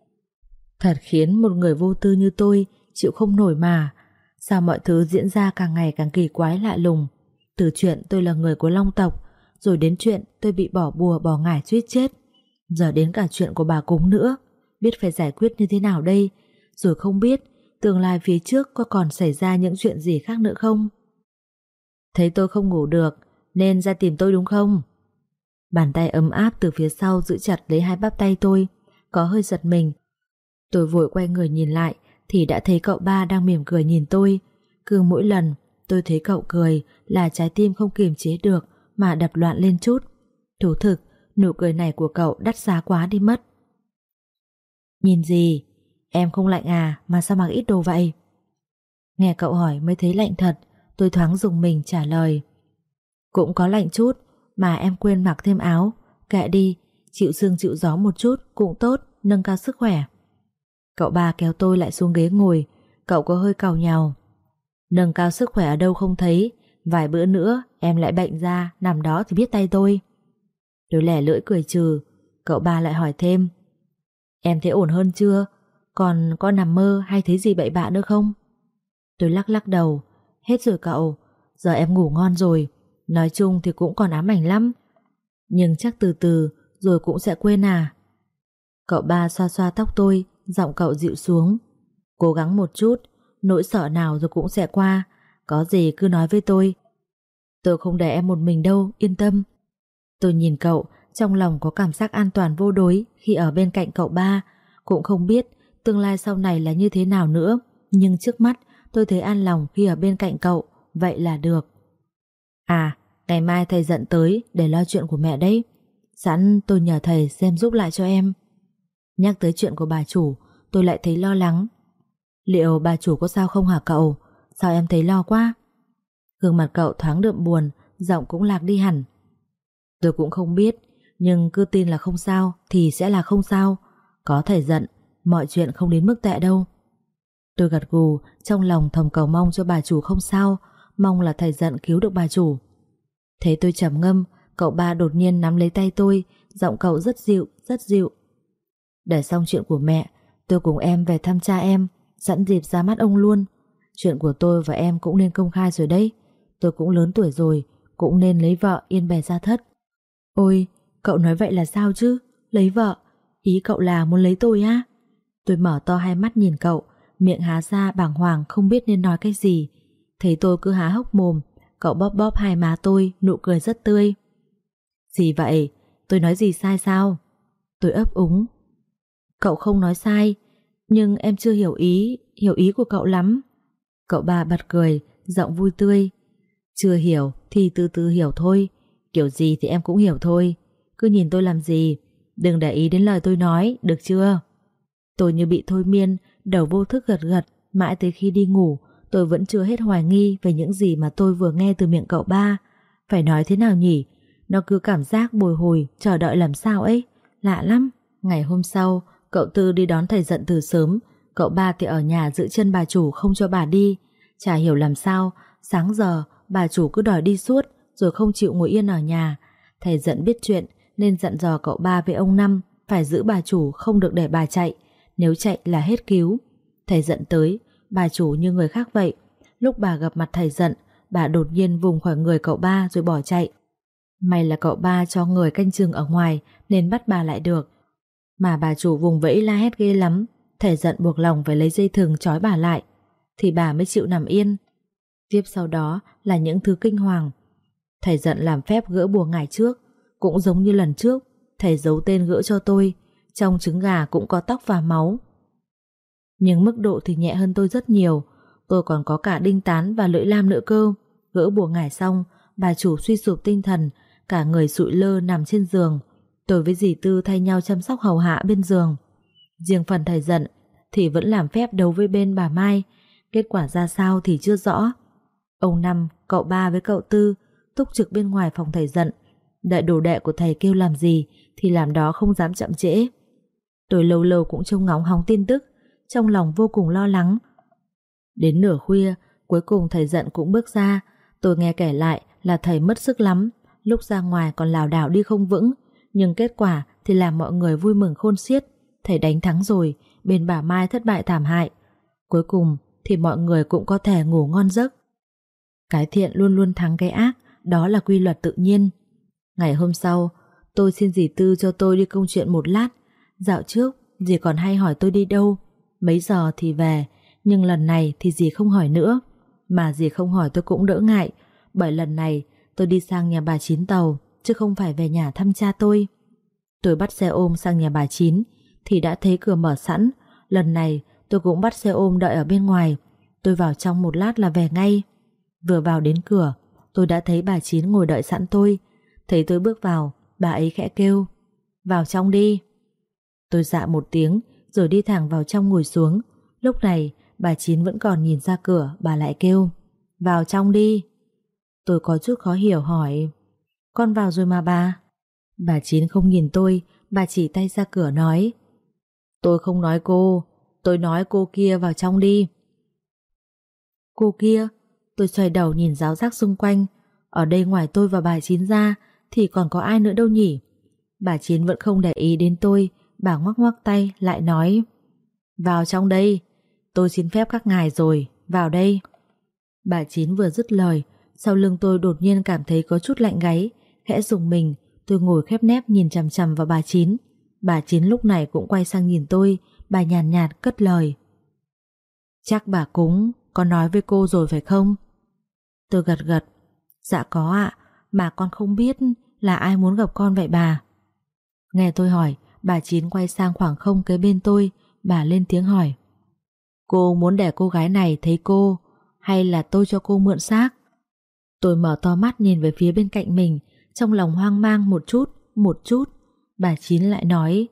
S1: Thật khiến một người vô tư như tôi Chịu không nổi mà. Sao mọi thứ diễn ra càng ngày càng kỳ quái lạ lùng? Từ chuyện tôi là người của Long tộc Rồi đến chuyện tôi bị bỏ bùa bỏ ngải suýt chết. Giờ đến cả chuyện của bà cúng nữa Biết phải giải quyết như thế nào đây? Rồi không biết Tương lai phía trước có còn xảy ra những chuyện gì khác nữa không? Thấy tôi không ngủ được Nên ra tìm tôi đúng không? Bàn tay ấm áp từ phía sau giữ chặt lấy hai bắp tay tôi, có hơi giật mình. Tôi vội quay người nhìn lại thì đã thấy cậu ba đang mỉm cười nhìn tôi. Cứ mỗi lần tôi thấy cậu cười là trái tim không kiềm chế được mà đập loạn lên chút. Thú thực, nụ cười này của cậu đắt giá quá đi mất. Nhìn gì? Em không lạnh à mà sao mặc ít đồ vậy? Nghe cậu hỏi mới thấy lạnh thật, tôi thoáng dùng mình trả lời. Cũng có lạnh chút, mà em quên mặc thêm áo. Kệ đi, chịu sương chịu gió một chút cũng tốt, nâng cao sức khỏe. Cậu ba kéo tôi lại xuống ghế ngồi, cậu có hơi cào nhào. Nâng cao sức khỏe ở đâu không thấy, vài bữa nữa em lại bệnh ra, nằm đó thì biết tay tôi. Tôi lẻ lưỡi cười trừ, cậu ba lại hỏi thêm. Em thấy ổn hơn chưa? Còn có nằm mơ hay thấy gì bậy bạ nữa không? Tôi lắc lắc đầu, hết rồi cậu, giờ em ngủ ngon rồi, Nói chung thì cũng còn ám ảnh lắm Nhưng chắc từ từ Rồi cũng sẽ quên à Cậu ba xoa xoa tóc tôi Giọng cậu dịu xuống Cố gắng một chút Nỗi sợ nào rồi cũng sẽ qua có gì cứ nói với tôi. Tôi không để em một mình đâu, yên tâm. Tôi nhìn cậu, trong lòng có cảm giác an toàn vô đối khi ở bên cạnh cậu ba, cũng không biết tương lai sau này là như thế nào nữa, nhưng trước mắt tôi thấy an lòng khi ở bên cạnh cậu, vậy là được. À, ngày mai thầy giận tới để lo chuyện của mẹ đấy. Sẵn tôi nhờ thầy xem giúp lại cho em. Nhắc tới chuyện của bà chủ, tôi lại thấy lo lắng. Liệu bà chủ có sao không hả cậu? Sao em thấy lo quá? Gương mặt cậu thoáng đượm buồn, giọng cũng lạc đi hẳn. Tôi cũng không biết, nhưng cứ tin là không sao thì sẽ là không sao. Có thầy giận, mọi chuyện không đến mức tệ đâu. Tôi gật gù, trong lòng thầm cầu mong cho bà chủ không sao, mong là thầy giận cứu được bà chủ. Thế tôi trầm ngâm, cậu ba đột nhiên nắm lấy tay tôi, giọng cậu rất dịu, rất dịu. Để xong chuyện của mẹ, tôi cùng em về thăm cha em, sẵn dịp ra mắt ông luôn. Chuyện của tôi và em cũng nên công khai rồi đấy. Tôi cũng lớn tuổi rồi, cũng nên lấy vợ yên bề gia thất. Ôi, cậu nói vậy là sao chứ? Lấy vợ? Ý cậu là muốn lấy tôi á? Tôi mở to hai mắt nhìn cậu, miệng há ra bàng hoàng không biết nên nói cái gì. Thấy tôi cứ há hốc mồm, cậu bóp bóp hai má tôi, nụ cười rất tươi. Gì vậy? Tôi nói gì sai sao? Tôi ấp úng. Cậu không nói sai, nhưng em chưa hiểu ý, hiểu ý của cậu lắm. Cậu ba bật cười, giọng vui tươi. Chưa hiểu thì từ từ hiểu thôi, kiểu gì thì em cũng hiểu thôi. Cứ nhìn tôi làm gì, đừng để ý đến lời tôi nói, được chưa? Tôi như bị thôi miên, đầu vô thức gật gật, mãi tới khi đi ngủ, tôi vẫn chưa hết hoài nghi về những gì mà tôi vừa nghe từ miệng cậu ba. Phải nói thế nào nhỉ? Nó cứ cảm giác bồi hồi, chờ đợi làm sao ấy. Lạ lắm. Ngày hôm sau, cậu Tư đi đón thầy giận từ sớm, cậu ba thì ở nhà giữ chân bà chủ không cho bà đi. Chả hiểu làm sao, sáng giờ bà chủ cứ đòi đi suốt, rồi không chịu ngồi yên ở nhà. Thầy giận biết chuyện, nên dặn dò cậu ba với ông Năm phải giữ bà chủ không được để bà chạy, nếu chạy là hết cứu. Thầy giận tới, bà chủ như người khác vậy. Lúc bà gặp mặt thầy giận, bà đột nhiên vùng khỏi người cậu ba rồi bỏ chạy. May là cậu ba cho người canh chừng ở ngoài nên bắt bà lại được. Mà bà chủ vùng vẫy la hét ghê lắm, thầy giận buộc lòng phải lấy dây thừng trói bà lại, thì bà mới chịu nằm yên. Tiếp sau đó là những thứ kinh hoàng. Thầy giận làm phép gỡ bùa ngày trước, cũng giống như lần trước, thầy giấu tên gỡ cho tôi, trong trứng gà cũng có tóc và máu. Nhưng mức độ thì nhẹ hơn tôi rất nhiều, tôi còn có cả đinh tán và lưỡi lam nữa cơ. Gỡ bùa ngải xong, bà chủ suy sụp tinh thần, cả người sụi lơ nằm trên giường. Tôi với dì Tư thay nhau chăm sóc hầu hạ bên giường. Riêng phần thầy giận thì vẫn làm phép đấu với bên bà Mai, kết quả ra sao thì chưa rõ. Ông Năm, cậu ba với cậu Tư túc trực bên ngoài phòng thầy giận, đợi đồ đệ của thầy kêu làm gì thì làm đó không dám chậm trễ. Tôi lâu lâu cũng trông ngóng hóng tin tức, trong lòng vô cùng lo lắng. Đến nửa khuya, cuối cùng thầy giận cũng bước ra, tôi nghe kể lại là thầy mất sức lắm, lúc ra ngoài còn lảo đảo đi không vững, nhưng kết quả thì làm mọi người vui mừng khôn xiết, thầy đánh thắng rồi, bên bà Mai thất bại thảm hại. Cuối cùng thì mọi người cũng có thể ngủ ngon giấc. Cái thiện luôn luôn thắng cái ác, đó là quy luật tự nhiên. Ngày hôm sau, tôi xin dì Tư cho tôi đi công chuyện một lát. Dạo trước, dì còn hay hỏi tôi đi đâu, mấy giờ thì về, nhưng lần này thì dì không hỏi nữa. Mà dì không hỏi tôi cũng đỡ ngại, bởi lần này tôi đi sang nhà bà Chín tàu, chứ không phải về nhà thăm cha tôi. Tôi bắt xe ôm sang nhà bà Chín, thì đã thấy cửa mở sẵn. Lần này tôi cũng bắt xe ôm đợi ở bên ngoài. Tôi vào trong một lát là về ngay. Vừa vào đến cửa, tôi đã thấy bà Chín ngồi đợi sẵn tôi. Thấy tôi bước vào, bà ấy khẽ kêu. Vào trong đi. Tôi dạ một tiếng, rồi đi thẳng vào trong ngồi xuống. Lúc này, bà Chín vẫn còn nhìn ra cửa, bà lại kêu. Vào trong đi. Tôi có chút khó hiểu hỏi. Con vào rồi mà bà. Bà Chín không nhìn tôi, bà chỉ tay ra cửa nói. Tôi không nói cô, tôi nói cô kia vào trong đi. Cô kia, tôi xoay đầu nhìn giáo giác xung quanh. Ở đây ngoài tôi và bà Chín ra thì còn có ai nữa đâu nhỉ? Bà Chín vẫn không để ý đến tôi, bà ngoắc ngoắc tay lại nói Vào trong đây, tôi xin phép các ngài rồi, vào đây. Bà Chín vừa dứt lời, sau lưng tôi đột nhiên cảm thấy có chút lạnh gáy, khẽ dùng mình, tôi ngồi khép nép nhìn chằm chằm vào bà Chín. Bà Chín lúc này cũng quay sang nhìn tôi, bà nhàn nhạt, nhạt cất lời. Chắc bà cúng có nói với cô rồi phải không? Tôi gật gật. Dạ có ạ, mà con không biết là ai muốn gặp con vậy bà. Nghe tôi hỏi, bà Chín quay sang khoảng không kế bên tôi, bà lên tiếng hỏi. Cô muốn để cô gái này thấy cô, hay là tôi cho cô mượn xác? Tôi mở to mắt nhìn về phía bên cạnh mình, trong lòng hoang mang một chút, một chút. Bà Chín lại nói,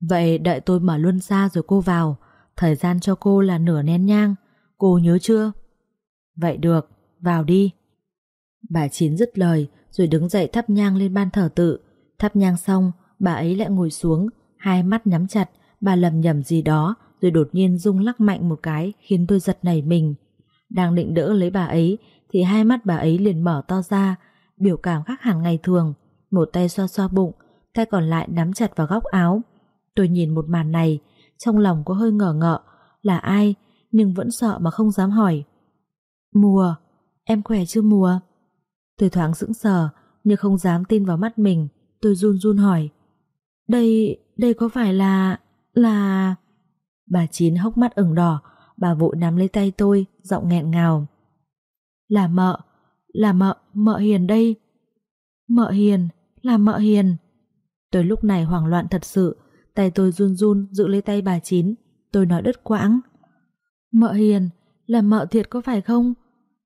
S1: Vậy đợi tôi mở luân xa rồi cô vào, thời gian cho cô là nửa nén nhang, cô nhớ chưa? Vậy được, vào đi. Bà Chín dứt lời rồi đứng dậy thắp nhang lên ban thờ tự. Thắp nhang xong, bà ấy lại ngồi xuống, hai mắt nhắm chặt, bà lầm nhầm gì đó rồi đột nhiên rung lắc mạnh một cái khiến tôi giật nảy mình. Đang định đỡ lấy bà ấy thì hai mắt bà ấy liền mở to ra, biểu cảm khác hẳn ngày thường. Một tay xoa xoa bụng, tay còn lại nắm chặt vào góc áo. Tôi nhìn một màn này, trong lòng có hơi ngờ ngợ, là ai, nhưng vẫn sợ mà không dám hỏi. Mùa, em khỏe chưa mùa? Tôi thoáng sững sờ, nhưng không dám tin vào mắt mình, tôi run run hỏi. Đây, đây có phải là... là... Bà Chín hốc mắt ửng đỏ, bà vội nắm lấy tay tôi, giọng nghẹn ngào. Là mợ, là mợ, mợ hiền đây. Mợ hiền, là mợ hiền. Tôi lúc này hoảng loạn thật sự, tay tôi run run giữ lấy tay bà Chín, tôi nói đứt quãng. Mợ hiền, là mợ thiệt có phải không?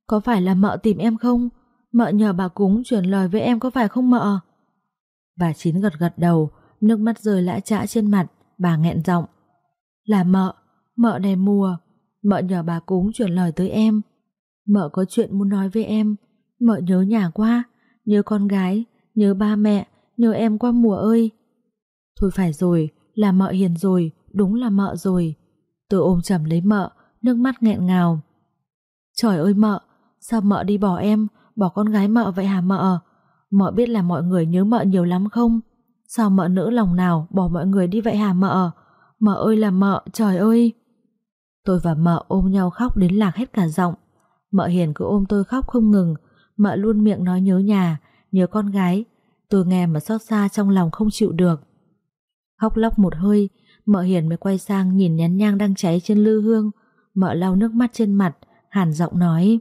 S1: Có phải là mợ tìm em không? Mợ nhờ bà cúng chuyển lời với em có phải không mợ? Bà Chín gật gật đầu, nước mắt rơi lã chã trên mặt, bà nghẹn giọng. Là mợ, mợ này mùa, mợ nhờ bà cúng chuyển lời tới em. Mợ có chuyện muốn nói với em, mợ nhớ nhà quá, nhớ con gái, nhớ ba mẹ, nhớ em qua mùa ơi. Thôi phải rồi, là mợ hiền rồi, đúng là mợ rồi. Tôi ôm chầm lấy mợ, nước mắt nghẹn ngào. Trời ơi mợ, sao mợ đi bỏ em, bỏ con gái mợ vậy hả mợ? Mợ biết là mọi người nhớ mợ nhiều lắm không? Sao mợ nỡ lòng nào bỏ mọi người đi vậy hả mợ? Mợ ơi là mợ, trời ơi! Tôi và mợ ôm nhau khóc đến lạc hết cả giọng. Mợ hiền cứ ôm tôi khóc không ngừng, mợ luôn miệng nói nhớ nhà, nhớ con gái. Tôi nghe mà xót xa trong lòng không chịu được. Khóc lóc một hơi, mợ hiền mới quay sang nhìn nhắn nhang đang cháy trên lư hương. Mợ lau nước mắt trên mặt, hàn giọng nói.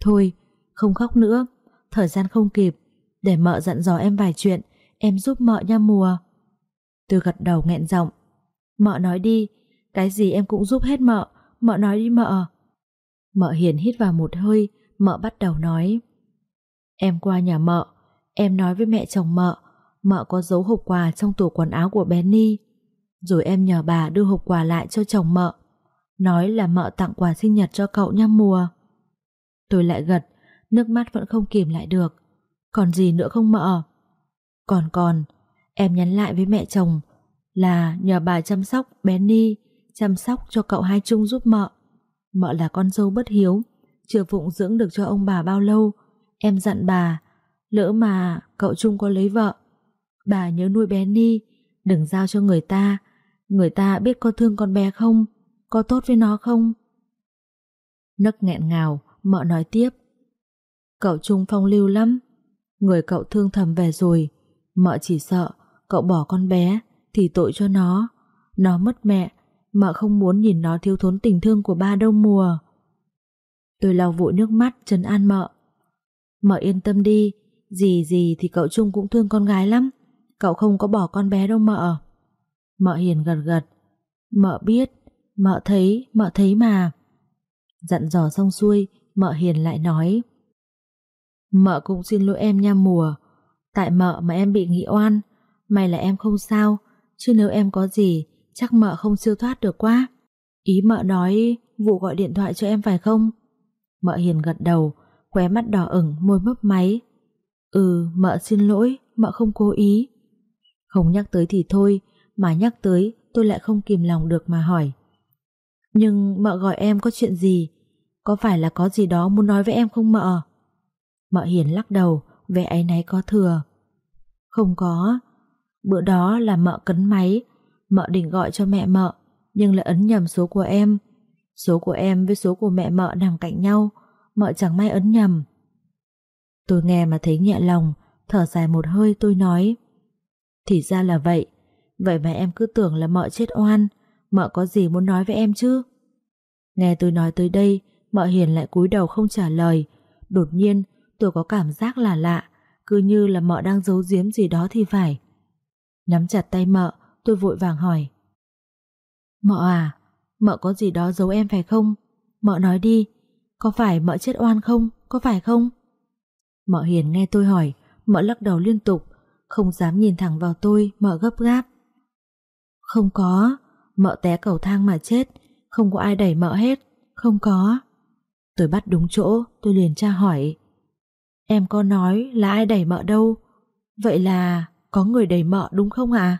S1: Thôi, không khóc nữa, thời gian không kịp, để mợ dặn dò em vài chuyện, em giúp mợ nha mùa. Tôi gật đầu nghẹn giọng. Mợ nói đi, cái gì em cũng giúp hết mợ, mợ nói đi mợ. Mợ hiền hít vào một hơi, mợ bắt đầu nói. Em qua nhà mợ, em nói với mẹ chồng mợ, mợ có giấu hộp quà trong tủ quần áo của Benny. Rồi em nhờ bà đưa hộp quà lại cho chồng mợ. Nói là mợ tặng quà sinh nhật cho cậu nha mùa. Tôi lại gật, nước mắt vẫn không kìm lại được. Còn gì nữa không mợ? Còn còn, em nhắn lại với mẹ chồng là nhờ bà chăm sóc Benny, chăm sóc cho cậu hai chung giúp mợ. Mợ là con dâu bất hiếu, chưa phụng dưỡng được cho ông bà bao lâu. Em dặn bà, lỡ mà cậu Trung có lấy vợ, bà nhớ nuôi bé ni, đừng giao cho người ta. Người ta biết có thương con bé không, có tốt với nó không? Nấc nghẹn ngào, mợ nói tiếp. Cậu Trung phong lưu lắm, người cậu thương thầm về rồi, mợ chỉ sợ cậu bỏ con bé thì tội cho nó. Nó mất mẹ, mợ không muốn nhìn nó thiếu thốn tình thương của ba đâu mùa. Tôi lau vội nước mắt trấn an mợ. Mợ yên tâm đi, gì gì thì cậu Trung cũng thương con gái lắm, cậu không có bỏ con bé đâu mợ. Mợ hiền gật gật, mợ biết, mợ thấy, mợ thấy mà. Dặn dò xong xuôi, mợ hiền lại nói. Mợ cũng xin lỗi em nha mùa, tại mợ mà em bị nghị oan, may là em không sao, chứ nếu em có gì, chắc mợ không siêu thoát được quá. Ý mợ nói vụ gọi điện thoại cho em phải không? Mợ hiền gật đầu, khóe mắt đỏ ửng, môi mấp máy. Ừ, mợ xin lỗi, mợ không cố ý. Không nhắc tới thì thôi, mà nhắc tới tôi lại không kìm lòng được mà hỏi. Nhưng mợ gọi em có chuyện gì? Có phải là có gì đó muốn nói với em không mợ? Mợ hiền lắc đầu, vẻ ấy náy có thừa. Không có, Bữa đó là mợ cấn máy, mợ định gọi cho mẹ mợ, nhưng lại ấn nhầm số của em. Số của em với số của mẹ mợ nằm cạnh nhau, mợ chẳng may ấn nhầm. Tôi nghe mà thấy nhẹ lòng, thở dài một hơi tôi nói. Thì ra là vậy, vậy mà em cứ tưởng là mợ chết oan, mợ có gì muốn nói với em chứ? Nghe tôi nói tới đây, mợ hiền lại cúi đầu không trả lời, Đột nhiên tôi có cảm giác là lạ, cứ như là mợ đang giấu giếm gì đó thì phải. Nắm chặt tay mợ, tôi vội vàng hỏi. Mợ à, mợ có gì đó giấu em phải không? Mợ nói đi, có phải mợ chết oan không? Có phải không? Mợ hiền nghe tôi hỏi, mợ lắc đầu liên tục, không dám nhìn thẳng vào tôi, mợ gấp gáp. Không có, mợ té cầu thang mà chết, không có ai đẩy mợ hết, không có. Tôi bắt đúng chỗ, tôi liền tra hỏi. Em có nói là ai đẩy mợ đâu, vậy là có người đẩy mợ đúng không ạ?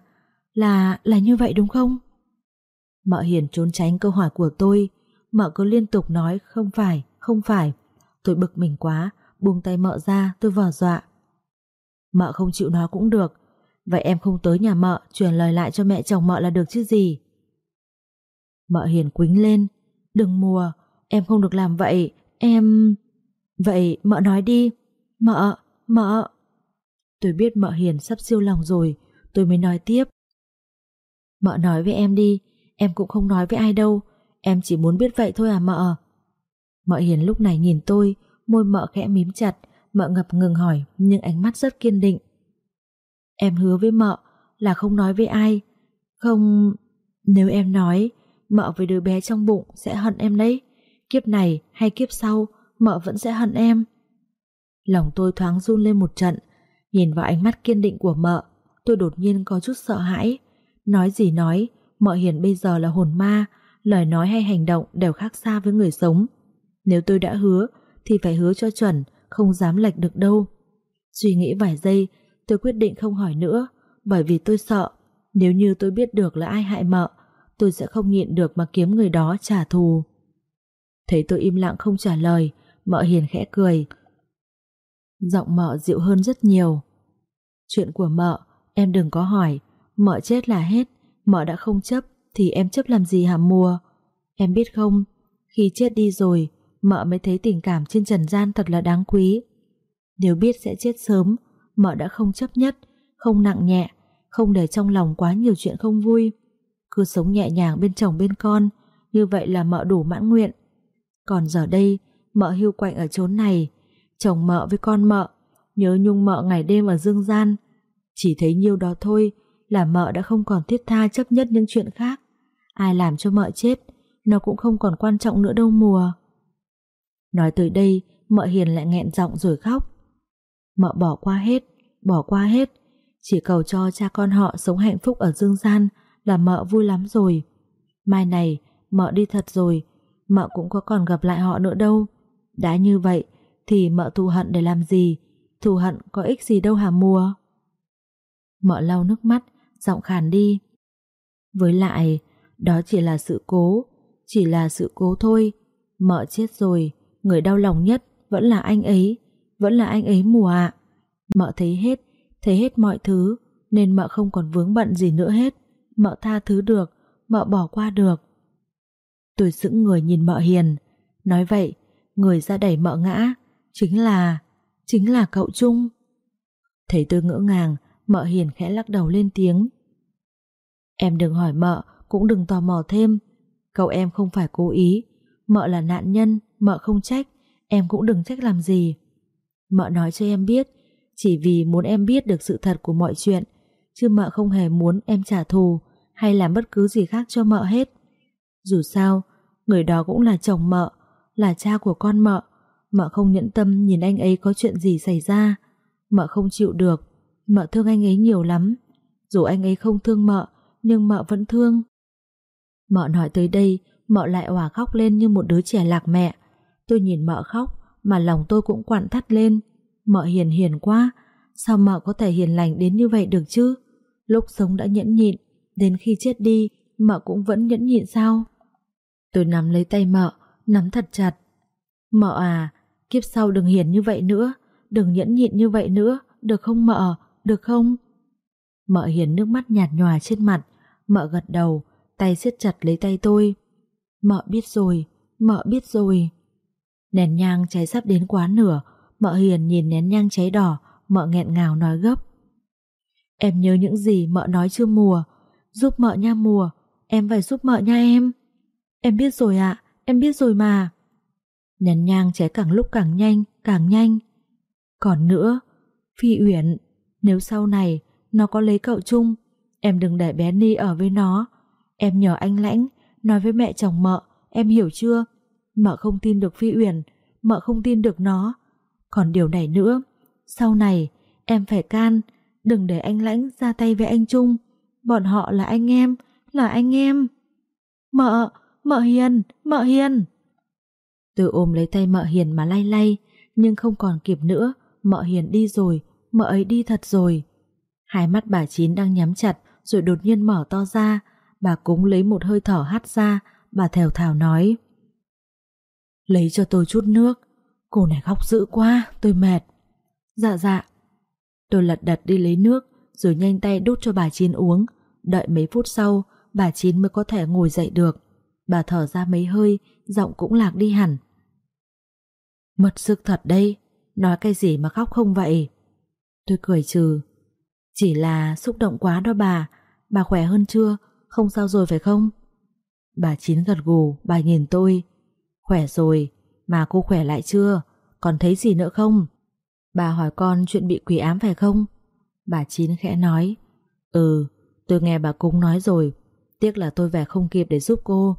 S1: Là, là như vậy đúng không? Mợ hiền trốn tránh câu hỏi của tôi, mợ cứ liên tục nói không phải, không phải. Tôi bực mình quá, buông tay mợ ra, tôi vò dọa. Mợ không chịu nói cũng được, vậy em không tới nhà mợ truyền lời lại cho mẹ chồng mợ là được chứ gì. Mợ hiền quính lên, đừng mùa, em không được làm vậy, em... Vậy mợ nói đi, mợ, mợ. Tôi biết mợ hiền sắp siêu lòng rồi, tôi mới nói tiếp. Mợ nói với em đi, em cũng không nói với ai đâu, em chỉ muốn biết vậy thôi à mợ. Mợ hiền lúc này nhìn tôi, môi mợ khẽ mím chặt, mợ ngập ngừng hỏi nhưng ánh mắt rất kiên định. Em hứa với mợ là không nói với ai. Không... Nếu em nói, mợ với đứa bé trong bụng sẽ hận em đấy. Kiếp này hay kiếp sau, mợ vẫn sẽ hận em. Lòng tôi thoáng run lên một trận, nhìn vào ánh mắt kiên định của mợ, tôi đột nhiên có chút sợ hãi. Nói gì nói, mợ hiền bây giờ là hồn ma, lời nói hay hành động đều khác xa với người sống. Nếu tôi đã hứa, thì phải hứa cho chuẩn, không dám lệch được đâu. Suy nghĩ vài giây, tôi quyết định không hỏi nữa, bởi vì tôi sợ, nếu như tôi biết được là ai hại mợ, tôi sẽ không nhịn được mà kiếm người đó trả thù. Thấy tôi im lặng không trả lời, mợ hiền khẽ cười. Giọng mợ dịu hơn rất nhiều. Chuyện của mợ, em đừng có hỏi, mợ chết là hết, mợ đã không chấp, thì em chấp làm gì hả mùa? Em biết không, khi chết đi rồi, mợ mới thấy tình cảm trên trần gian thật là đáng quý. Nếu biết sẽ chết sớm, mợ đã không chấp nhất, không nặng nhẹ, không để trong lòng quá nhiều chuyện không vui. Cứ sống nhẹ nhàng bên chồng bên con, như vậy là mợ đủ mãn nguyện. Còn giờ đây, mợ hưu quạnh ở chốn này, chồng mợ với con mợ, nhớ nhung mợ ngày đêm ở dương gian. Chỉ thấy nhiêu đó thôi là mợ đã không còn thiết tha chấp nhất những chuyện khác. Ai làm cho mợ chết, nó cũng không còn quan trọng nữa đâu mùa. Nói tới đây, mợ hiền lại nghẹn giọng rồi khóc. Mợ bỏ qua hết, bỏ qua hết. Chỉ cầu cho cha con họ sống hạnh phúc ở dương gian là mợ vui lắm rồi. Mai này, mợ đi thật rồi, mợ cũng có còn gặp lại họ nữa đâu. Đã như vậy, thì mợ thù hận để làm gì? Thù hận có ích gì đâu hả mùa? Mợ lau nước mắt, giọng khàn đi. Với lại, đó chỉ là sự cố, chỉ là sự cố thôi. Mợ chết rồi, người đau lòng nhất vẫn là anh ấy, vẫn là anh ấy mùa ạ. Mợ thấy hết, thấy hết mọi thứ, nên mợ không còn vướng bận gì nữa hết. Mợ tha thứ được, mợ bỏ qua được. Tôi sững người nhìn mợ hiền, nói vậy, người ra đẩy mợ ngã, chính là, chính là cậu Trung. Thấy tôi ngỡ ngàng, mợ hiền khẽ lắc đầu lên tiếng. Em đừng hỏi mợ, cũng đừng tò mò thêm. Cậu em không phải cố ý, mợ là nạn nhân, mợ không trách, em cũng đừng trách làm gì. Mợ nói cho em biết, chỉ vì muốn em biết được sự thật của mọi chuyện, chứ mợ không hề muốn em trả thù hay làm bất cứ gì khác cho mợ hết. Dù sao, người đó cũng là chồng mợ, là cha của con mợ, mợ không nhẫn tâm nhìn anh ấy có chuyện gì xảy ra. Mợ không chịu được, mợ thương anh ấy nhiều lắm. Dù anh ấy không thương mợ, nhưng mợ vẫn thương. Mợ nói tới đây, mợ lại òa khóc lên như một đứa trẻ lạc mẹ. Tôi nhìn mợ khóc, mà lòng tôi cũng quặn thắt lên. Mợ hiền hiền quá, sao mợ có thể hiền lành đến như vậy được chứ? Lúc sống đã nhẫn nhịn, đến khi chết đi, mợ cũng vẫn nhẫn nhịn sao? Tôi nắm lấy tay mợ, nắm thật chặt. Mợ à, kiếp sau đừng hiền như vậy nữa, đừng nhẫn nhịn như vậy nữa, được không mợ, được không? Mợ hiền nước mắt nhạt nhòa trên mặt, mợ gật đầu, tay siết chặt lấy tay tôi. Mợ biết rồi, mợ biết rồi. Nén nhang cháy sắp đến quá nửa, mợ hiền nhìn nén nhang cháy đỏ, mợ nghẹn ngào nói gấp. Em nhớ những gì mợ nói chưa mùa, giúp mợ nha mùa, em phải giúp mợ nha em. Em biết rồi ạ, em biết rồi mà. Nén nhang cháy càng lúc càng nhanh, càng nhanh. Còn nữa, Phi Uyển, nếu sau này nó có lấy cậu chung, em đừng để bé Ni ở với nó. Em nhờ anh Lãnh nói với mẹ chồng mợ, em hiểu chưa? Mợ không tin được Phi Uyển, mợ không tin được nó. Còn điều này nữa, sau này em phải can, đừng để anh Lãnh ra tay với anh Trung. Bọn họ là anh em, là anh em. Mợ, mợ hiền, mợ hiền. Tôi ôm lấy tay mợ hiền mà lay lay, nhưng không còn kịp nữa, mợ hiền đi rồi, mợ ấy đi thật rồi. Hai mắt bà Chín đang nhắm chặt rồi đột nhiên mở to ra, bà cúng lấy một hơi thở hắt ra, bà thèo thào nói. Lấy cho tôi chút nước, cô này khóc dữ quá, tôi mệt. Dạ dạ. Tôi lật đật đi lấy nước, rồi nhanh tay đút cho bà Chín uống. Đợi mấy phút sau, bà Chín mới có thể ngồi dậy được. Bà thở ra mấy hơi, giọng cũng lạc đi hẳn. Mật sức thật đây, nói cái gì mà khóc không vậy? Tôi cười trừ. Chỉ là xúc động quá đó bà, bà khỏe hơn chưa? Không sao rồi phải không? Bà Chín gật gù, bà nhìn tôi. Khỏe rồi, mà cô khỏe lại chưa? Còn thấy gì nữa không? Bà hỏi con chuyện bị quỷ ám phải không? Bà Chín khẽ nói. Ừ, tôi nghe bà Cúng nói rồi. Tiếc là tôi về không kịp để giúp cô.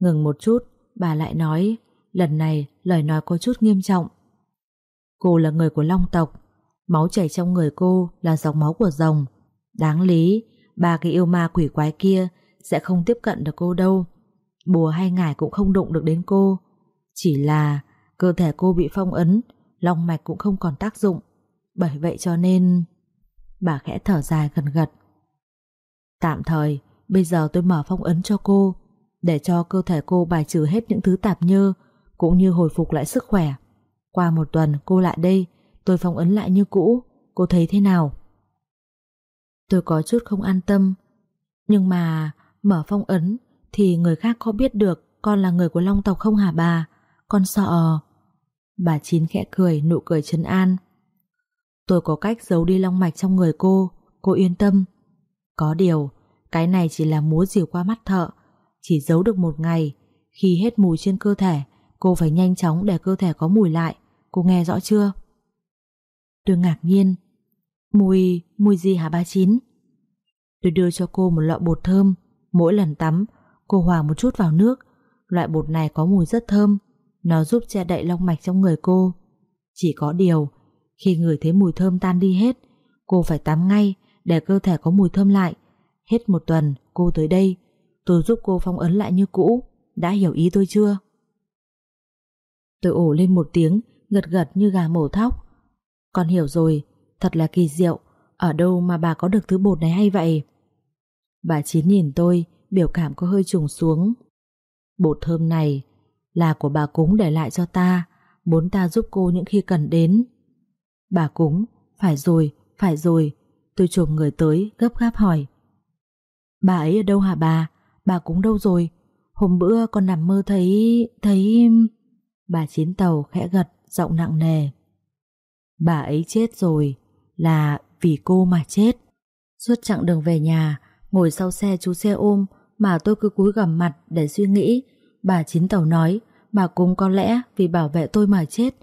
S1: Ngừng một chút, bà lại nói. Lần này lời nói có chút nghiêm trọng. Cô là người của Long tộc. Máu chảy trong người cô là dòng máu của rồng. Đáng lý, ba cái yêu ma quỷ quái kia sẽ không tiếp cận được cô đâu. Bùa hay ngải cũng không đụng được đến cô. Chỉ là cơ thể cô bị phong ấn, long mạch cũng không còn tác dụng. Bởi vậy cho nên... Bà khẽ thở dài gần gật. Tạm thời, bây giờ tôi mở phong ấn cho cô, để cho cơ thể cô bài trừ hết những thứ tạp nhơ, cũng như hồi phục lại sức khỏe. Qua một tuần cô lại đây, tôi phong ấn lại như cũ, cô thấy thế nào? Tôi có chút không an tâm, nhưng mà mở phong ấn thì người khác có biết được con là người của Long tộc không hả bà? Con sợ. Bà Chín khẽ cười, nụ cười trấn an. Tôi có cách giấu đi long mạch trong người cô, cô yên tâm. Có điều, cái này chỉ là múa dìu qua mắt thợ, chỉ giấu được một ngày. Khi hết mùi trên cơ thể, cô phải nhanh chóng để cơ thể có mùi lại. Cô nghe rõ chưa? Tôi ngạc nhiên. Mùi, mùi gì hả ba Chín? Tôi đưa cho cô một lọ bột thơm. Mỗi lần tắm, cô hòa một chút vào nước. Loại bột này có mùi rất thơm. Nó giúp che đậy long mạch trong người cô. Chỉ có điều, khi người thấy mùi thơm tan đi hết, cô phải tắm ngay để cơ thể có mùi thơm lại. Hết một tuần, cô tới đây. Tôi giúp cô phong ấn lại như cũ. Đã hiểu ý tôi chưa? Tôi ổ lên một tiếng, gật gật như gà mổ thóc. Con hiểu rồi, thật là kỳ diệu. Ở đâu mà bà có được thứ bột này hay vậy? Bà Chín nhìn tôi, biểu cảm có hơi trùng xuống. Bột thơm này là của bà cúng để lại cho ta, muốn ta giúp cô những khi cần đến. Bà cúng, phải rồi, phải rồi. Tôi chồm người tới, gấp gáp hỏi. Bà ấy ở đâu hả bà? Bà cúng đâu rồi? Hôm bữa con nằm mơ thấy... thấy... Bà chiến Tàu khẽ gật, giọng nặng nề. Bà ấy chết rồi, là vì cô mà chết. Suốt chặng đường về nhà, ngồi sau xe chú xe ôm mà tôi cứ cúi gằm mặt để suy nghĩ. Bà Chín Tàu nói, bà cũng có lẽ vì bảo vệ tôi mà chết.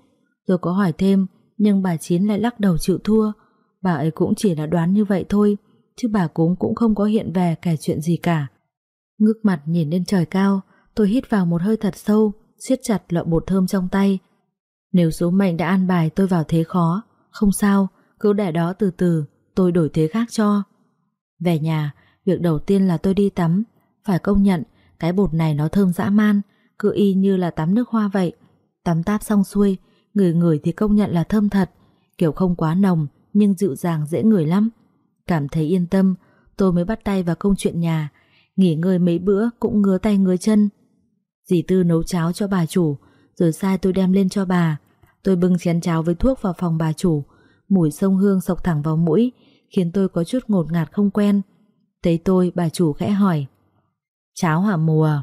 S1: Tôi có hỏi thêm, nhưng bà Chín lại lắc đầu chịu thua. Bà ấy cũng chỉ là đoán như vậy thôi, chứ bà cúng cũng không có hiện về kể chuyện gì cả. Ngước mặt nhìn lên trời cao, tôi hít vào một hơi thật sâu, siết chặt lọ bột thơm trong tay. Nếu số mệnh đã an bài tôi vào thế khó, không sao, cứ để đó từ từ, tôi đổi thế khác cho. Về nhà, việc đầu tiên là tôi đi tắm, phải công nhận cái bột này nó thơm dã man, cứ y như là tắm nước hoa vậy. Tắm táp xong xuôi, người người thì công nhận là thơm thật, kiểu không quá nồng nhưng dịu dàng dễ ngửi lắm. Cảm thấy yên tâm, tôi mới bắt tay vào công chuyện nhà, nghỉ ngơi mấy bữa cũng ngứa tay ngứa chân. Dì Tư nấu cháo cho bà chủ, rồi sai tôi đem lên cho bà. Tôi bưng chén cháo với thuốc vào phòng bà chủ, mùi sông hương sộc thẳng vào mũi, khiến tôi có chút ngột ngạt không quen. Thấy tôi, bà chủ khẽ hỏi. Cháo hả mùa?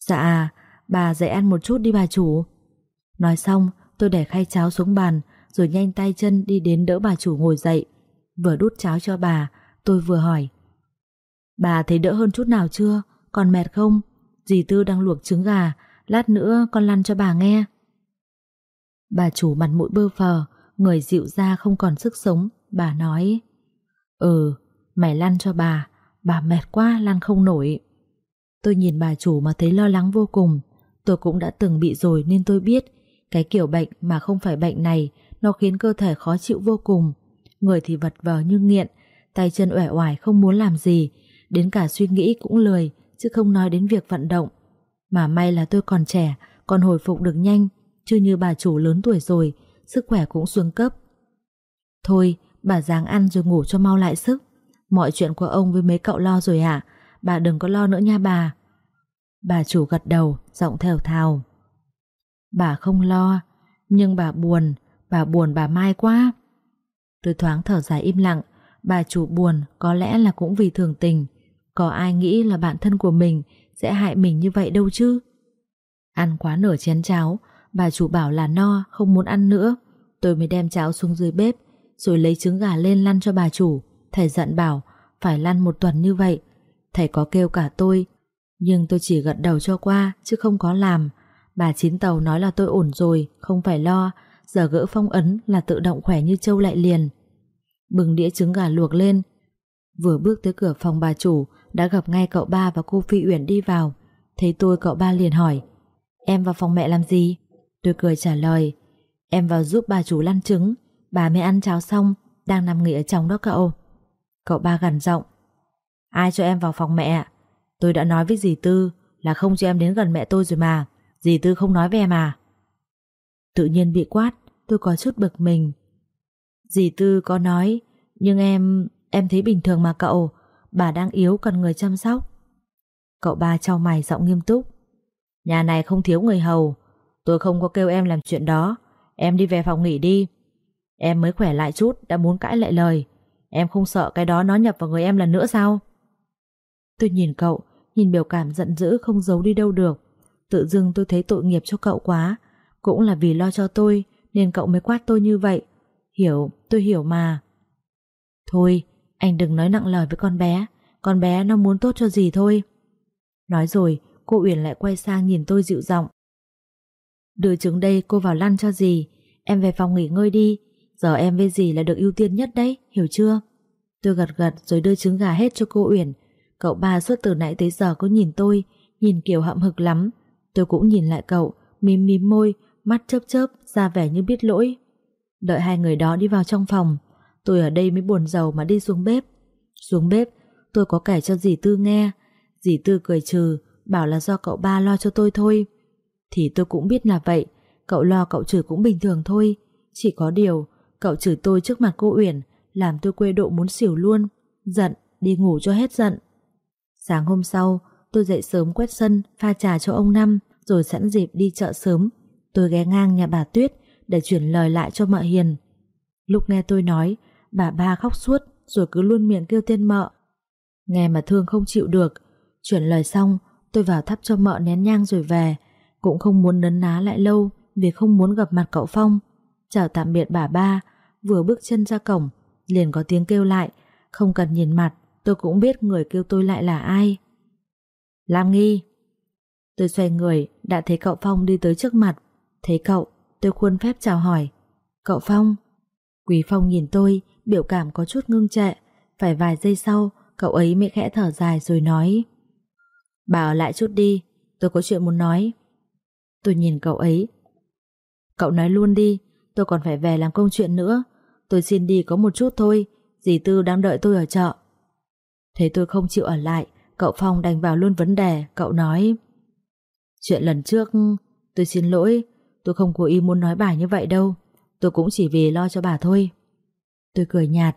S1: Dạ, bà dậy ăn một chút đi bà chủ. Nói xong, tôi để khay cháo xuống bàn, rồi nhanh tay chân đi đến đỡ bà chủ ngồi dậy. Vừa đút cháo cho bà, tôi vừa hỏi. Bà thấy đỡ hơn chút nào chưa? Còn mệt không? Dì Tư đang luộc trứng gà, lát nữa con lăn cho bà nghe. Bà chủ mặt mũi bơ phờ, người dịu ra không còn sức sống, bà nói Ừ, mày lăn cho bà, bà mệt quá lăn không nổi. Tôi nhìn bà chủ mà thấy lo lắng vô cùng, tôi cũng đã từng bị rồi nên tôi biết cái kiểu bệnh mà không phải bệnh này nó khiến cơ thể khó chịu vô cùng. Người thì vật vờ như nghiện, tay chân uể oải không muốn làm gì, đến cả suy nghĩ cũng lười, chứ không nói đến việc vận động. Mà may là tôi còn trẻ, còn hồi phục được nhanh, chứ như bà chủ lớn tuổi rồi, sức khỏe cũng xuống cấp. Thôi, bà dáng ăn rồi ngủ cho mau lại sức. Mọi chuyện của ông với mấy cậu lo rồi ạ, bà đừng có lo nữa nha bà. Bà chủ gật đầu, giọng thều thào. Bà không lo, nhưng bà buồn, bà buồn bà Mai quá. Tôi thoáng thở dài im lặng, bà chủ buồn có lẽ là cũng vì thường tình. Có ai nghĩ là bạn thân của mình sẽ hại mình như vậy đâu chứ? Ăn quá nửa chén cháo, bà chủ bảo là no, không muốn ăn nữa. Tôi mới đem cháo xuống dưới bếp, rồi lấy trứng gà lên lăn cho bà chủ. Thầy giận bảo, phải lăn một tuần như vậy. Thầy có kêu cả tôi, nhưng tôi chỉ gật đầu cho qua, chứ không có làm. Bà chín tàu nói là tôi ổn rồi, không phải lo, giờ gỡ phong ấn là tự động khỏe như trâu lại liền. Bừng đĩa trứng gà luộc lên, vừa bước tới cửa phòng bà chủ, đã gặp ngay cậu ba và cô Phi Uyển đi vào. Thấy tôi cậu ba liền hỏi, em vào phòng mẹ làm gì? Tôi cười trả lời, em vào giúp bà chủ lăn trứng, bà mới ăn cháo xong, đang nằm nghỉ ở trong đó cậu. Cậu ba gần giọng, ai cho em vào phòng mẹ? Tôi đã nói với dì Tư là không cho em đến gần mẹ tôi rồi mà. Dì Tư không nói với em à? Tự nhiên bị quát Tôi có chút bực mình. Dì Tư có nói Nhưng em, em thấy bình thường mà cậu. Bà đang yếu cần người chăm sóc. Cậu ba trao mày giọng nghiêm túc. Nhà này không thiếu người hầu. Tôi không có kêu em làm chuyện đó. Em đi về phòng nghỉ đi. Em mới khỏe lại chút đã muốn cãi lại lời. Em không sợ cái đó nó nhập vào người em lần nữa sao? Tôi nhìn cậu Nhìn biểu cảm giận dữ không giấu đi đâu được. Tự dưng tôi thấy tội nghiệp cho cậu quá. Cũng là vì lo cho tôi Nên cậu mới quát tôi như vậy. Hiểu, tôi hiểu mà. Thôi, anh đừng nói nặng lời với con bé. Con bé nó muốn tốt cho gì thôi. Nói rồi Cô Uyển lại quay sang nhìn tôi dịu giọng. Đưa trứng đây cô vào lăn cho gì Em về phòng nghỉ ngơi đi. Giờ em với gì là được ưu tiên nhất đấy Hiểu chưa? Tôi gật gật rồi đưa trứng gà hết cho cô Uyển. Cậu ba suốt từ nãy tới giờ cứ nhìn tôi Nhìn kiểu hậm hực lắm Tôi cũng nhìn lại cậu, mím mím môi, mắt chớp chớp, ra vẻ như biết lỗi. Đợi hai người đó đi vào trong phòng, tôi ở đây mới buồn giàu mà đi xuống bếp. Xuống bếp, tôi có kể cho dì Tư nghe. Dì Tư cười trừ, bảo là do cậu ba lo cho tôi thôi. Thì tôi cũng biết là vậy, cậu lo cậu trừ cũng bình thường thôi. Chỉ có điều, cậu trừ tôi trước mặt cô Uyển, làm tôi quê độ muốn xỉu luôn. Giận, đi ngủ cho hết giận. Sáng hôm sau, tôi dậy sớm quét sân, pha trà cho ông Năm rồi sẵn dịp đi chợ sớm. Tôi ghé ngang nhà bà Tuyết để chuyển lời lại cho mợ Hiền. Lúc nghe tôi nói, bà ba khóc suốt rồi cứ luôn miệng kêu tên mợ. Nghe mà thương không chịu được. Chuyển lời xong, tôi vào thắp cho mợ nén nhang rồi về. Cũng không muốn nấn ná lại lâu vì không muốn gặp mặt cậu Phong. Chào tạm biệt bà ba, vừa bước chân ra cổng, liền có tiếng kêu lại. Không cần nhìn mặt, tôi cũng biết người kêu tôi lại là ai. Lam Nghi Tôi xoay người, đã thấy cậu Phong đi tới trước mặt. Thấy cậu, tôi khuôn phép chào hỏi. Cậu Phong. Quý Phong nhìn tôi, biểu cảm có chút ngưng trệ. Phải vài giây sau, cậu ấy mới khẽ thở dài rồi nói. Bà ở lại chút đi, tôi có chuyện muốn nói. Tôi nhìn cậu ấy. Cậu nói luôn đi, tôi còn phải về làm công chuyện nữa. Tôi xin đi có một chút thôi, dì Tư đang đợi tôi ở chợ. Thế tôi không chịu ở lại, cậu Phong đành vào luôn vấn đề, cậu nói... Chuyện lần trước Tôi xin lỗi Tôi không cố ý muốn nói bà như vậy đâu Tôi cũng chỉ vì lo cho bà thôi. Tôi cười nhạt.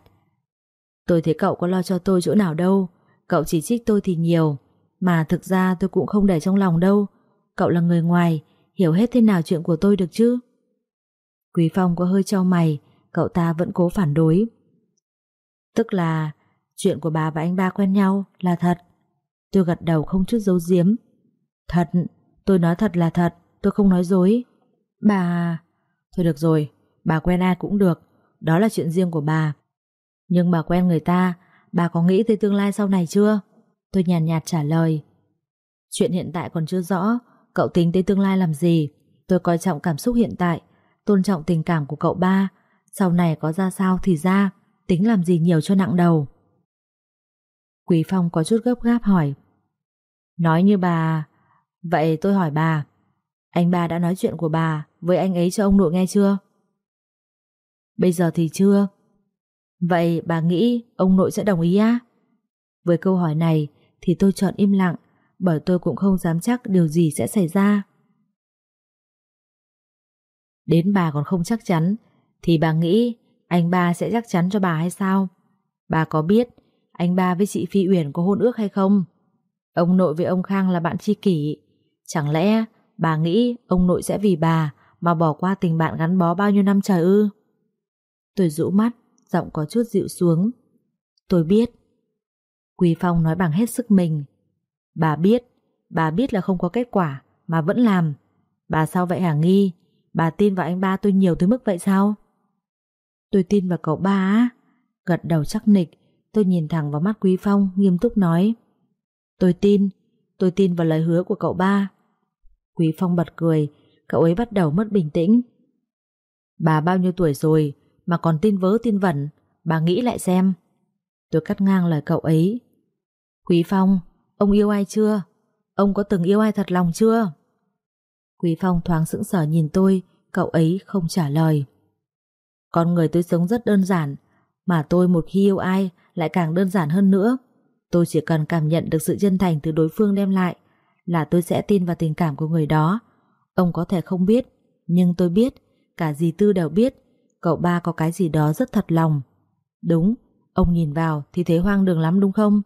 S1: Tôi thấy cậu có lo cho tôi chỗ nào đâu Cậu chỉ trích tôi thì nhiều Mà thực ra tôi cũng không để trong lòng đâu. Cậu là người ngoài Hiểu hết thế nào chuyện của tôi được chứ? Quý Phong có hơi trao mày Cậu ta vẫn cố phản đối. Tức là Chuyện của bà và anh ba quen nhau là thật Tôi gật đầu không chút giấu giếm Thật Tôi nói thật là thật, tôi không nói dối. Bà... Thôi được rồi, bà quen ai cũng được, đó là chuyện riêng của bà. Nhưng bà quen người ta, bà có nghĩ tới tương lai sau này chưa? Tôi nhàn nhạt, nhạt trả lời. Chuyện hiện tại còn chưa rõ, cậu tính tới tương lai làm gì? Tôi coi trọng cảm xúc hiện tại, tôn trọng tình cảm của cậu ba, sau này có ra sao thì ra, tính làm gì nhiều cho nặng đầu. Quý Phong có chút gấp gáp hỏi. Nói như bà, vậy tôi hỏi bà, anh ba đã nói chuyện của bà với anh ấy cho ông nội nghe chưa? Bây giờ thì chưa. Vậy bà nghĩ ông nội sẽ đồng ý á? Với câu hỏi này thì tôi chọn im lặng bởi tôi cũng không dám chắc điều gì sẽ xảy ra. Đến bà còn không chắc chắn thì bà nghĩ anh ba sẽ chắc chắn cho bà hay sao? Bà có biết anh ba với chị Phi Uyển có hôn ước hay không? Ông nội với ông Khang là bạn tri kỷ. Chẳng lẽ bà nghĩ ông nội sẽ vì bà mà bỏ qua tình bạn gắn bó bao nhiêu năm trời ư? Tôi rũ mắt, giọng có chút dịu xuống. Tôi biết. Quý Phong nói bằng hết sức mình. Bà biết, bà biết là không có kết quả mà vẫn làm. Bà sao vậy hả Nghi? Bà tin vào anh ba tôi nhiều tới mức vậy sao? Tôi tin vào cậu ba á. Gật đầu chắc nịch, tôi nhìn thẳng vào mắt Quý Phong nghiêm túc nói. Tôi tin, tôi tin vào lời hứa của cậu ba. Quý Phong bật cười, cậu ấy bắt đầu mất bình tĩnh. Bà bao nhiêu tuổi rồi mà còn tin vớ tin vẩn, bà nghĩ lại xem. Tôi cắt ngang lời cậu ấy. Quý Phong, ông yêu ai chưa? Ông có từng yêu ai thật lòng chưa? Quý Phong thoáng sững sờ nhìn tôi, cậu ấy không trả lời. Con người tôi sống rất đơn giản, mà tôi một khi yêu ai lại càng đơn giản hơn nữa. Tôi chỉ cần cảm nhận được sự chân thành từ đối phương đem lại là tôi sẽ tin vào tình cảm của người đó. Ông có thể không biết, nhưng tôi biết, cả dì Tư đều biết, cậu ba có cái gì đó rất thật lòng. Đúng, ông nhìn vào thì thấy hoang đường lắm đúng không?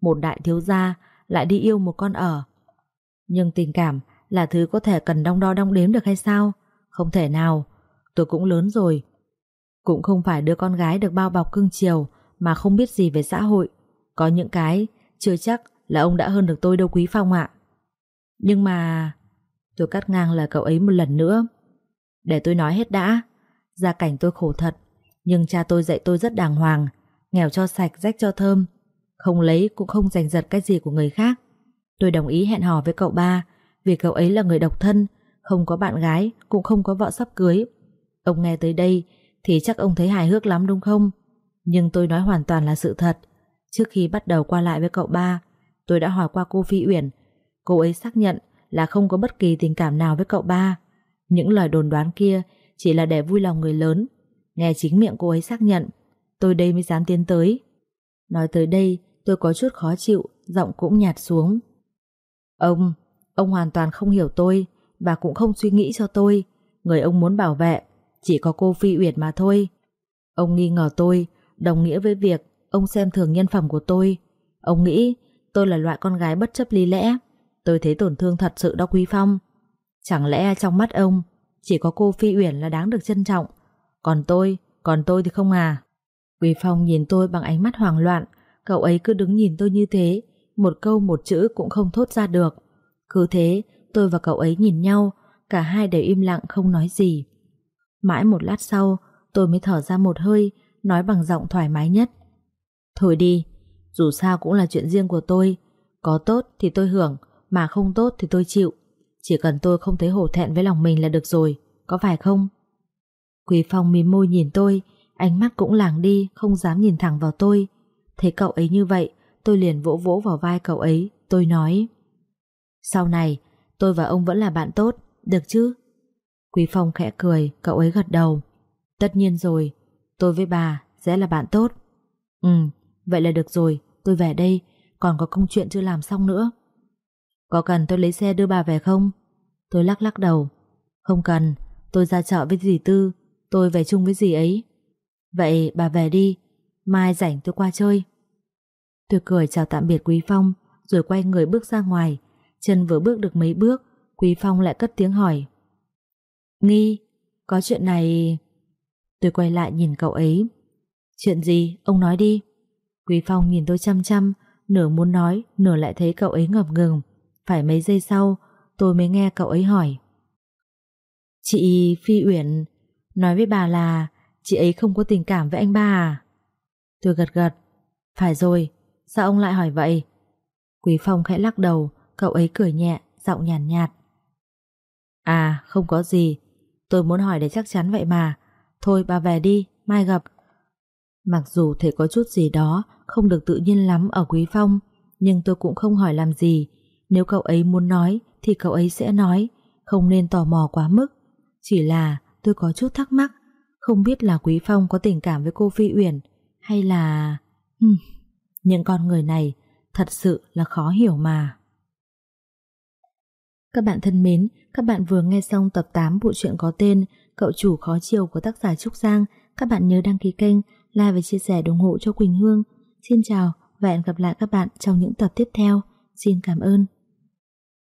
S1: Một đại thiếu gia lại đi yêu một con ở. Nhưng tình cảm là thứ có thể cần đong đo đong đếm được hay sao? Không thể nào. Tôi cũng lớn rồi. Cũng không phải đứa con gái được bao bọc cưng chiều mà không biết gì về xã hội. Có những cái chưa chắc là ông đã hơn được tôi đâu Quý Phong ạ. Nhưng mà... Tôi cắt ngang lời cậu ấy một lần nữa. Để tôi nói hết đã. Gia cảnh tôi khổ thật, nhưng cha tôi dạy tôi rất đàng hoàng, nghèo cho sạch, rách cho thơm. Không lấy cũng không giành giật cái gì của người khác. Tôi đồng ý hẹn hò với cậu ba, vì cậu ấy là người độc thân, không có bạn gái, cũng không có vợ sắp cưới. Ông nghe tới đây thì chắc ông thấy hài hước lắm đúng không? Nhưng tôi nói hoàn toàn là sự thật. Trước khi bắt đầu qua lại với cậu ba, tôi đã hỏi qua cô Phi Uyển. Cô ấy xác nhận là không có bất kỳ tình cảm nào với cậu ba. Những lời đồn đoán kia chỉ là để vui lòng người lớn. Nghe chính miệng cô ấy xác nhận, tôi đây mới dám tiến tới. Nói tới đây, tôi có chút khó chịu, giọng cũng nhạt xuống. Ông, ông hoàn toàn không hiểu tôi và cũng không suy nghĩ cho tôi. Người ông muốn bảo vệ chỉ có cô Phi Uyển mà thôi. Ông nghi ngờ tôi, đồng nghĩa với việc ông xem thường nhân phẩm của tôi. Ông nghĩ tôi là loại con gái bất chấp lý lẽ. Tôi thấy tổn thương thật sự đó Quý Phong. Chẳng lẽ trong mắt ông chỉ có cô Phi Uyển là đáng được trân trọng, còn tôi, còn tôi thì không à? Quý Phong nhìn tôi bằng ánh mắt hoảng loạn, cậu ấy cứ đứng nhìn tôi như thế, một câu một chữ cũng không thốt ra được. Cứ thế, tôi và cậu ấy nhìn nhau, cả hai đều im lặng không nói gì. Mãi một lát sau, tôi mới thở ra một hơi, nói bằng giọng thoải mái nhất. Thôi đi, dù sao cũng là chuyện riêng của tôi, có tốt thì tôi hưởng, mà không tốt thì tôi chịu. Chỉ cần tôi không thấy hổ thẹn với lòng mình là được rồi, có phải không? Quý Phong mím môi nhìn tôi, ánh mắt cũng lảng đi, không dám nhìn thẳng vào tôi. Thấy cậu ấy như vậy, tôi liền vỗ vỗ vào vai cậu ấy, tôi nói. Sau này, tôi và ông vẫn là bạn tốt, được chứ? Quý Phong khẽ cười, cậu ấy gật đầu. Tất nhiên rồi, tôi với bà sẽ là bạn tốt. Ừ, vậy là được rồi, tôi về đây, còn có công chuyện chưa làm xong nữa. Có cần tôi lấy xe đưa bà về không? Tôi lắc lắc đầu. Không cần, tôi ra chợ với dì Tư, tôi về chung với dì ấy. Vậy bà về đi, mai rảnh tôi qua chơi. Tôi cười chào tạm biệt Quý Phong, rồi quay người bước ra ngoài. Chân vừa bước được mấy bước, Quý Phong lại cất tiếng hỏi. Nghi, có chuyện này... Tôi quay lại nhìn cậu ấy. Chuyện gì, ông nói đi. Quý Phong nhìn tôi chăm chăm, nửa muốn nói, nửa lại thấy cậu ấy ngập ngừng. Phải mấy giây sau, tôi mới nghe cậu ấy hỏi. Chị Phi Uyển nói với bà là chị ấy không có tình cảm với anh ba à? Tôi gật gật. Phải rồi, sao ông lại hỏi vậy? Quý Phong khẽ lắc đầu, cậu ấy cười nhẹ, giọng nhàn nhạt, nhạt. À, không có gì. Tôi muốn hỏi để chắc chắn vậy mà. Thôi bà về đi, mai gặp. Mặc dù thấy có chút gì đó không được tự nhiên lắm ở Quý Phong, nhưng tôi cũng không hỏi làm gì. Nếu cậu ấy muốn nói thì cậu ấy sẽ nói, không nên tò mò quá mức. Chỉ là tôi có chút thắc mắc, không biết là Quý Phong có tình cảm với cô Phi Uyển hay là... Hừm, những con người này thật sự là khó hiểu mà. Các bạn thân mến, các bạn vừa nghe xong tập 8 bộ truyện có tên Cậu chủ khó chiều của tác giả Trúc Giang. Các bạn nhớ đăng ký kênh, like và chia sẻ ủng hộ cho Quỳnh Hương. Xin chào và hẹn gặp lại các bạn trong những tập tiếp theo. Xin cảm ơn.